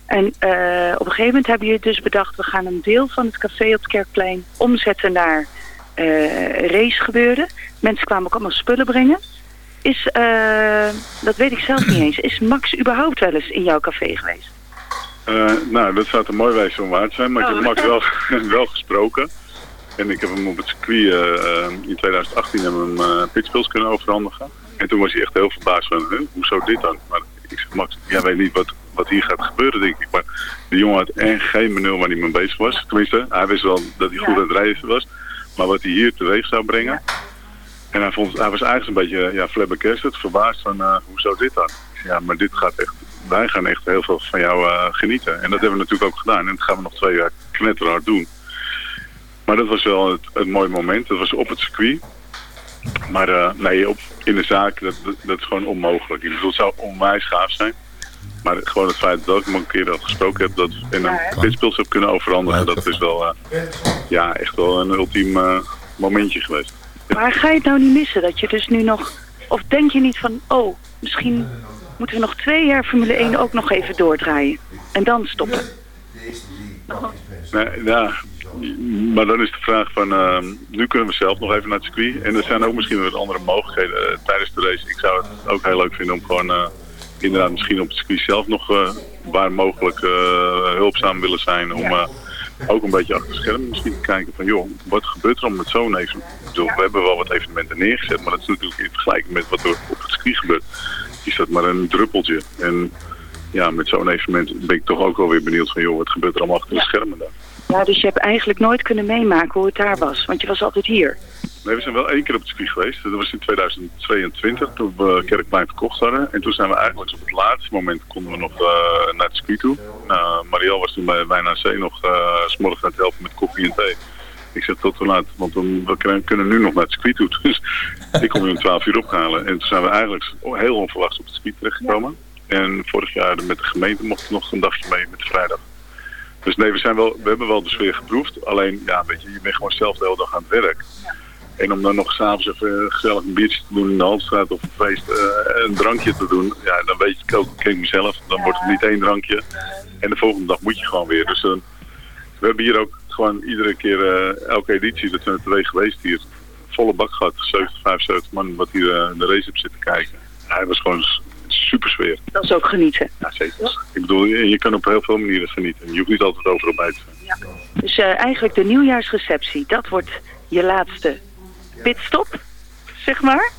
En eh, op een gegeven moment hebben jullie dus bedacht... we gaan een deel van het café op het Kerkplein omzetten naar eh racegebeuren. Mensen kwamen ook allemaal spullen brengen. Is, eh, dat weet ik zelf niet eens, is Max überhaupt wel eens in jouw café geweest? Nou, dat zou een mooi wijze om waar te zijn. Maar ik Oh. heb Max wel, wel gesproken. En ik heb hem op het circuit in 2018 hebben we hem uh, pitspils kunnen overhandigen. En toen was hij echt heel verbaasd van, hoezo dit dan? Maar ik zeg, Max, jij weet niet wat, wat hier gaat gebeuren, denk ik. Maar de jongen had echt geen benul waar hij mee bezig was. Tenminste, hij wist wel dat hij goed aan het reizen was. Maar wat hij hier teweeg zou brengen. En hij, vond, hij was eigenlijk een beetje ja, flabbergasted, verbaasd van, eh, hoezo dit dan? Ja, maar dit gaat echt, wij gaan echt heel veel van jou eh, genieten. En dat hebben we natuurlijk ook gedaan. En dat gaan we nog twee jaar knetterhard doen. Maar dat was wel het, het mooie moment. Dat was op het circuit. Maar eh, nee, op, in de zaak, dat, dat, dat is gewoon onmogelijk. Ik bedoel, het zou onwijs gaaf zijn. Maar gewoon het feit dat ik hem een keer al gesproken heb dat, en een pitspils heb kunnen overhandigen, dat is wel eh, ja, echt wel een ultiem eh, momentje geweest. Maar ga je het nou niet missen dat je dus nu nog... Of denk je niet van, oh, misschien moeten we nog twee jaar Formule 1 ook nog even doordraaien. En dan stoppen. Nee, ja, maar dan is de vraag van, ehm, nu kunnen we zelf nog even naar het circuit. En er zijn ook misschien wat andere mogelijkheden eh, tijdens de race. Ik zou het ook heel leuk vinden om gewoon eh, inderdaad misschien op het circuit zelf nog eh, waar mogelijk eh, hulpzaam willen zijn. Om eh, ook een beetje achter de schermen misschien te kijken van, joh, wat gebeurt er dan met zo'n evenement? Ik bedoel, we hebben wel wat evenementen neergezet, maar dat is natuurlijk in vergelijking met wat er op het circuit gebeurt. Is dat maar een druppeltje. En ja, met zo'n evenement ben ik toch ook wel weer benieuwd van, joh, wat gebeurt er allemaal achter de schermen dan? Ja, dus je hebt eigenlijk nooit kunnen meemaken hoe het daar was. Want je was altijd hier. Nee, we zijn wel één keer op het circuit geweest. Dat was in 2022, toen we Kerkplein verkocht hadden. En toen zijn we eigenlijk op het laatste moment konden we nog eh, naar het circuit toe. Nou, Marielle was toen bij Bijna C nog uh, s'morgens aan het helpen met koffie en thee. Ik zeg tot te laat, want we kunnen- nu nog naar het circuit toe. Dus ik kon nu om 12 uur ophalen. En toen zijn we eigenlijk heel onverwachts op het circuit terechtgekomen. En vorig jaar met de gemeente mochten we nog een dagje mee met de vrijdag. Dus nee, we, zijn wel, we hebben wel de sfeer geproefd. Alleen, ja, weet je, je bent gewoon zelf de hele dag aan het werk. En om dan nog s'avonds even gezellig een biertje te doen in de Halstraat of een feest, eh, een drankje te doen. Ja, dan weet je, ook, ken ik mezelf, dan wordt het niet één drankje. En de volgende dag moet je gewoon weer. Dus dan, we hebben hier ook gewoon iedere keer, eh, elke editie, dat zijn er twee geweest hier, volle bak gehad. 70, 75 man wat hier eh, de race op zitten kijken. Ja, het was gewoon super sfeer. Dat is ook genieten. Ja, zeker. Ik bedoel, je, je kan op heel veel manieren genieten. Je hoeft niet altijd overal bij te zijn. Dus eh, eigenlijk de nieuwjaarsreceptie, dat wordt je laatste pitstop, zeg maar.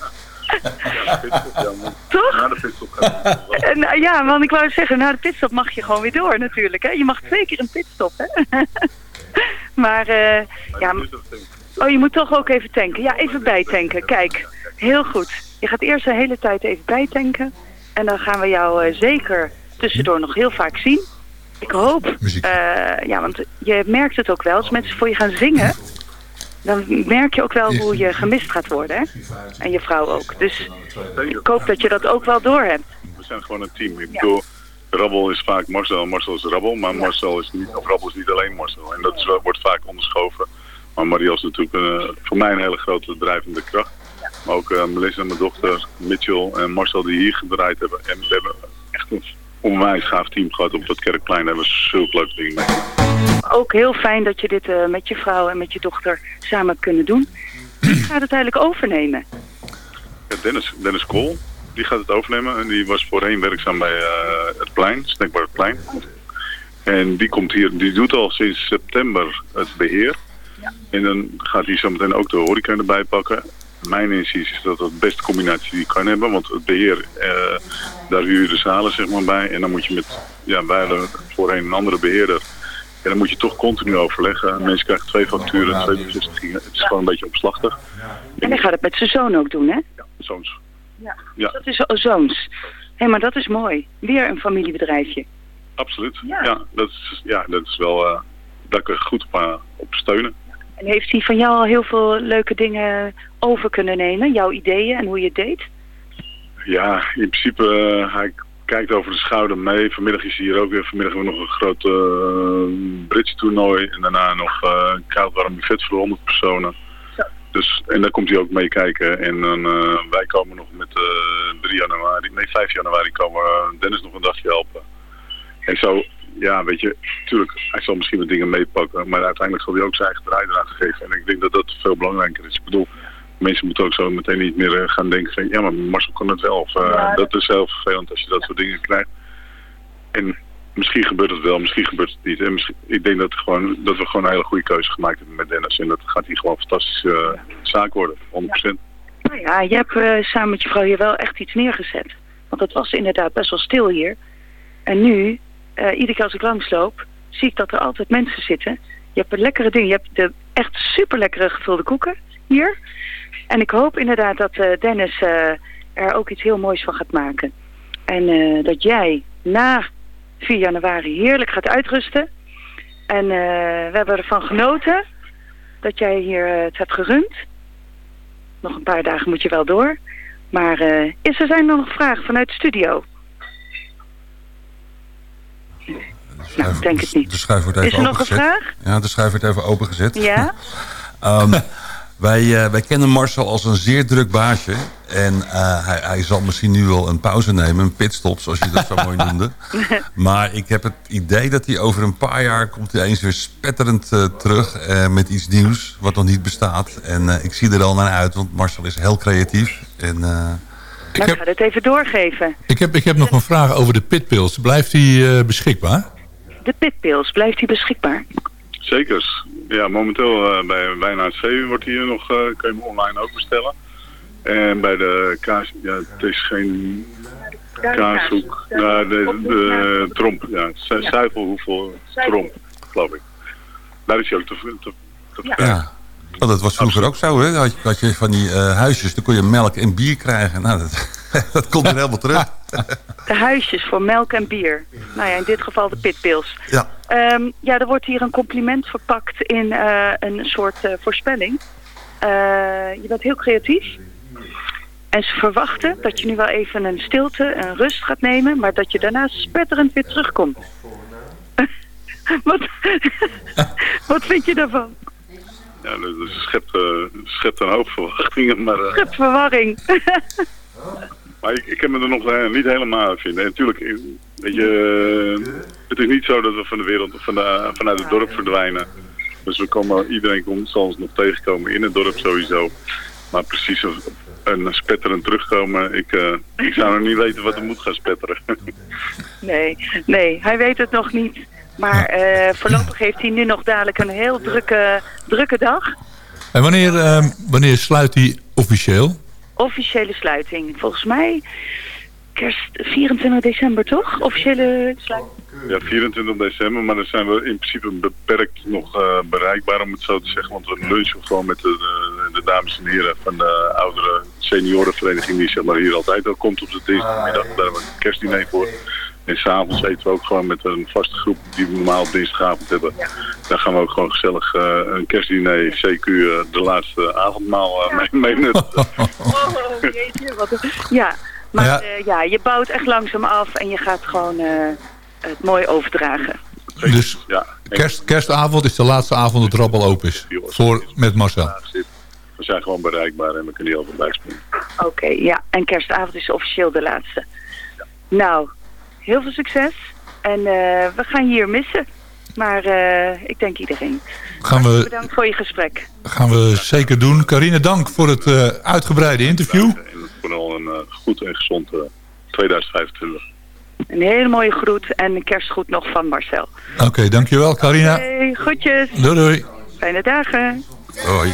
Toch? Na de pitstop gaat nou ja, want ik wou zeggen, na de pitstop mag je gewoon weer door natuurlijk. Hè? Je mag twee keer een pitstop, hè? maar, eh, ja, m- oh, je moet toch ook even tanken. Ja, even bijtanken. Kijk, heel goed. Je gaat eerst de hele tijd even bijtanken. En dan gaan we jou eh, zeker tussendoor nog heel vaak zien. Ik hoop, eh, ja, want je merkt het ook wel, als mensen voor je gaan zingen, dan merk je ook wel hoe je gemist gaat worden. Hè? En je vrouw ook. Dus ik hoop dat je dat ook wel doorhebt. We zijn gewoon een team. Ik bedoel, Rabbel is vaak Marcel, Marcel is Rabbel, maar Marcel is niet, of Rabbel is niet alleen Marcel. En dat is, wordt vaak onderschoven. Maar Marielle is natuurlijk eh, voor mij een hele grote drijvende kracht. Maar ook eh, Melissa, mijn dochter, Mitchell en Marcel die hier gedraaid hebben. En we hebben echt een onwijs gaaf team gehad op dat Kerkplein. Daar hebben we zulke leuke dingen mee. Ook heel fijn dat je dit eh, met je vrouw en met je dochter samen kunnen doen. Wie gaat het eigenlijk overnemen? Ja, Dennis, Dennis Kool, die gaat het overnemen. En die was voorheen werkzaam bij eh, het plein, Snackbar het plein. En die komt hier, die doet al sinds september het beheer. En dan gaat hij zo meteen ook de horeca erbij pakken. Mijn inziens is dat dat de beste combinatie die je kan hebben. Want het beheer, eh, daar huur je de zalen zeg maar bij. En dan moet je met, ja, wij hadden voorheen een andere beheerder. En dan moet je toch continu overleggen. Mensen krijgen twee facturen, twee bevestigingen. Het is gewoon een beetje opslachtig. En hij gaat het met zijn zoon ook doen, hè? Ja. Ja. Dat is zo- zoons. Hé, maar dat is mooi. Weer een familiebedrijfje. Absoluut. Ja, dat, is, ja dat is wel... eh daar kun je goed op, eh, op steunen. En heeft hij van jou al heel veel leuke dingen over kunnen nemen? Jouw ideeën en hoe je het deed? Ja, in principe, eh, hij kijkt over de schouder mee. Vanmiddag is hij hier ook weer. Vanmiddag hebben we nog een groot uh, bridge toernooi. En daarna nog eh, een koud warm buffet voor 100 personen. Dus, en daar komt hij ook mee kijken. En eh, wij komen nog met eh 3 januari, nee 5 januari komen eh, Dennis nog een dagje helpen. En zo, ja weet je, natuurlijk, hij zal misschien wat dingen meepakken. Maar uiteindelijk zal hij ook zijn eigen draai eraan geven. En ik denk dat dat veel belangrijker is. Ik bedoel, mensen moeten ook zo meteen niet meer eh, gaan denken van... Ja, maar Marcel kan het wel. Of, eh, dat is heel vervelend als je dat soort dingen krijgt. En misschien gebeurt het wel, misschien gebeurt het niet. En misschien, ik denk dat, gewoon, dat we gewoon een hele goede keuze gemaakt hebben met Dennis. En dat gaat hier gewoon een fantastische eh, zaak worden, 100%. Nou ja, je hebt samen met je vrouw hier wel echt iets neergezet. Want het was inderdaad best wel stil hier. En nu, iedere keer als ik langsloop, zie ik dat er altijd mensen zitten. Je hebt een lekkere dingen. Je hebt de echt super lekkere gevulde koeken hier. En ik hoop inderdaad dat eh, Dennis eh, er ook iets heel moois van gaat maken. En eh, dat jij na 4 januari heerlijk gaat uitrusten. En we hebben ervan genoten dat jij hier het hebt gerund. Nog een paar dagen moet je wel door. Maar is er zijn er nog vragen vanuit de studio? Nou, ik denk het niet. De schuif wordt even Is er nog een vraag? Ja, de schuif wordt even opengezet. Ja? Ehm, wij, eh, wij kennen Marcel als een zeer druk baasje. En eh, hij, hij zal misschien nu wel een pauze nemen, een pitstop, zoals je dat zo mooi noemde. Maar ik heb het idee dat hij over een paar jaar komt hij eens weer spetterend eh, terug eh, met iets nieuws wat nog niet bestaat. En eh, ik zie er al naar uit, want Marcel is heel creatief. En, eh, Nou, ik ga het even doorgeven. Ik heb, ik heb nog een vraag over de pitpills. Blijft die eh, beschikbaar? De pitpills, blijft die beschikbaar? Zeker. Ja, momenteel eh, bij Wijnhuis Zeven wordt hier nog, eh, kun je hem online ook bestellen. En bij de kaas, ja, het is geen kaashoek. Ja, de, de tromp, ja, Zu- zuivelhoeveel tromp, geloof ik. Daar is hij ook te, te, te ja. Oh, dat was vroeger ook zo, hè? Had je, had je van die eh, huisjes, dan kon je melk en bier krijgen. Nou, dat, dat komt er helemaal terug. De huisjes voor melk en bier. Nou ja, in dit geval de pitpills. Ja. Ehm, ja, er wordt hier een compliment verpakt in eh, een soort eh, voorspelling. Eh, je bent heel creatief. En ze verwachten dat je nu wel even een stilte, een rust gaat nemen, maar dat je daarna spetterend weer terugkomt. wat, wat vind je daarvan? Ja, dat schept, schept een hoop verwachtingen, maar... eh, Schep verwarring. Maar ik, ik heb me er nog niet helemaal vinden. En natuurlijk, weet je, het is niet zo dat we van de wereld, van de, vanuit het dorp verdwijnen. Dus we komen, iedereen komt, zal ons nog tegenkomen in het dorp sowieso. Maar precies een, spetterend terugkomen, ik, eh, ik zou nog niet weten wat er moet gaan spetteren. Nee, nee, hij weet het nog niet. Maar eh, voorlopig heeft hij nu nog dadelijk een heel drukke, drukke dag. En wanneer, eh, wanneer sluit die officieel? Officiële sluiting. Volgens mij kerst 24 december, toch? Officiële sluiting. Ja, 24 december, maar dan zijn we in principe beperkt nog eh, bereikbaar om het zo te zeggen. Want we lunchen gewoon met de, de, de dames en heren van de oudere seniorenvereniging die zeg maar, hier altijd ook komt op de dinsdagmiddag. Daar hebben we een kerstdiner voor. En s'avonds eten we ook gewoon met een vaste groep die we normaal op dinsdagavond hebben. daar gaan we ook gewoon gezellig eh, een kerstdiner, CQ, eh, de laatste avondmaal mee, mee nuttigen. Oh, jeetje, wat een- Ja, maar Ja. ja. ja, je bouwt echt langzaam af en je gaat gewoon eh, het mooi overdragen. Dus Ja, kerst, kerstavond is de laatste avond dat Rabbel open is. Voor, met Marcel. we zijn gewoon bereikbaar en we kunnen hier altijd bijspringen. Oké, ja. En kerstavond is officieel de laatste. Nou, heel veel succes. En eh, we gaan je hier missen. Maar eh, ik denk iedereen. Gaan we, Bedankt voor je gesprek. gaan we zeker doen. Carine, dank voor het eh, uitgebreide interview. Een eh, goed en gezond eh, 2025. Een hele mooie groet en een kerstgroet nog van Marcel. Oké, dankjewel Carina. Hey, groetjes. Doei doei. Fijne dagen. Hoi.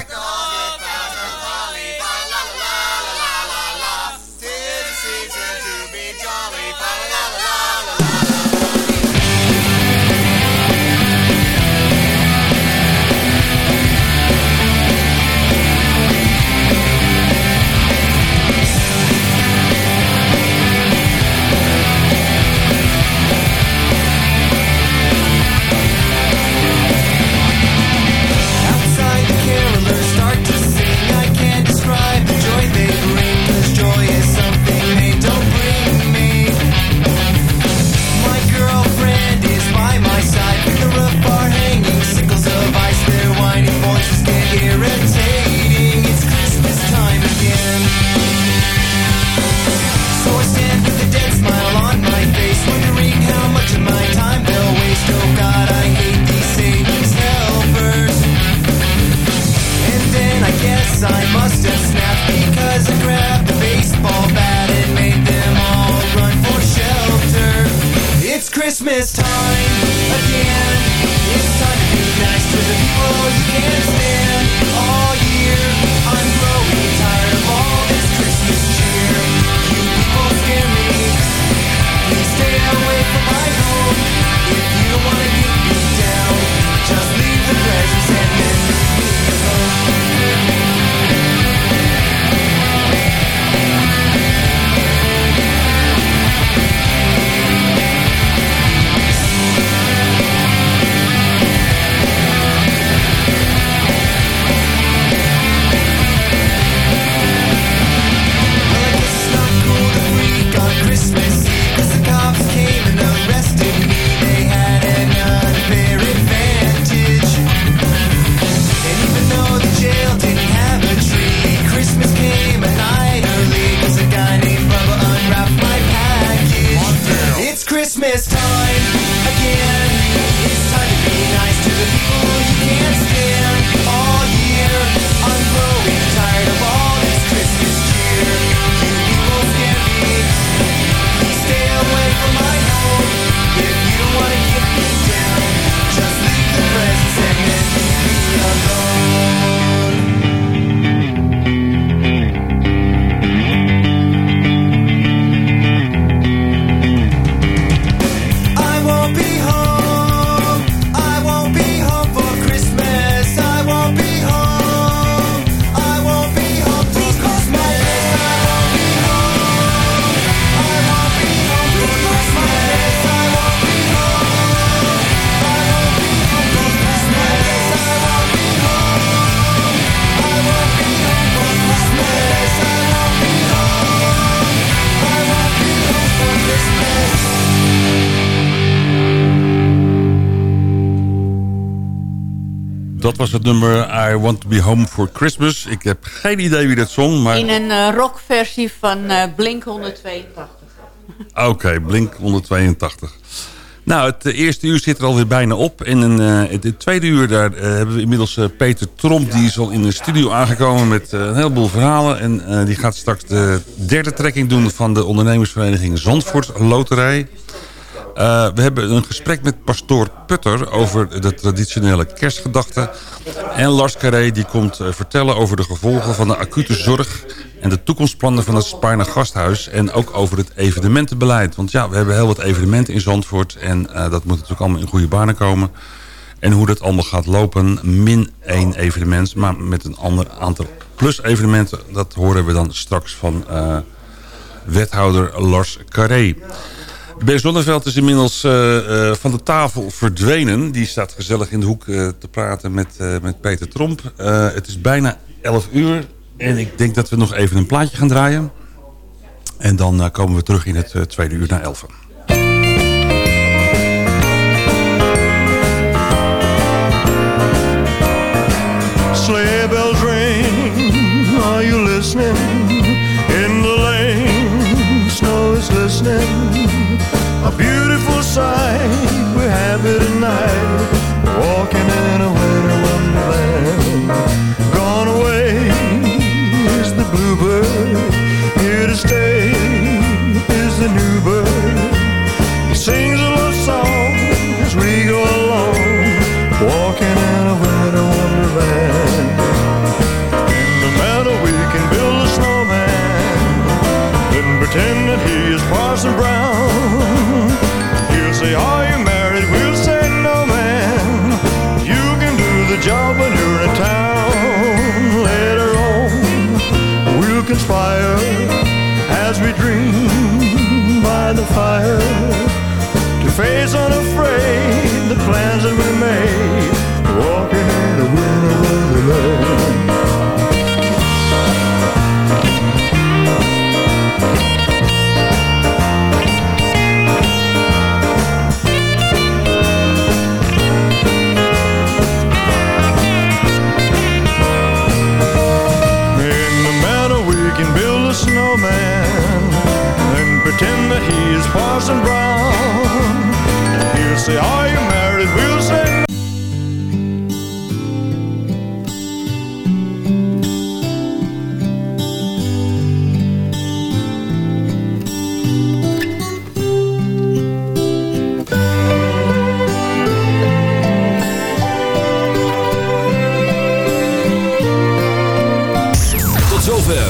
Nummer I Want To Be Home For Christmas. Ik heb geen idee wie dat zong, maar... In een eh, rockversie van eh, Blink 182. Oké, Blink 182. Nou, het eh, eerste uur zit er alweer bijna op. En in eh, het, tweede uur daar, hebben we inmiddels Peter Tromp. Die is al in de studio aangekomen met een heleboel verhalen. En die gaat straks de derde trekking doen van de ondernemersvereniging Zandvoort Loterij. Eh, we hebben een gesprek met pastoor Putter over de traditionele kerstgedachten. En Lars Carré die komt eh, vertellen over de gevolgen van de acute zorg... en de toekomstplannen van het Spaarne Gasthuis... en ook over het evenementenbeleid. Want ja, we hebben heel wat evenementen in Zandvoort... en eh, dat moet natuurlijk allemaal in goede banen komen. En hoe dat allemaal gaat lopen, min één evenement... maar met een ander aantal plus evenementen... dat horen we dan straks van wethouder Lars Carré. Ben Zonneveld is inmiddels eh, eh, van de tafel verdwenen. Die staat gezellig in de hoek eh, te praten met, met Peter Tromp. Het is bijna 11 uur. En ik denk dat we nog even een plaatje gaan draaien. En dan komen we terug in het tweede uur naar 11. Sleigh bells ring, are you listening? A beautiful sight, Parson Brown. He'll say, are you married? We'll say,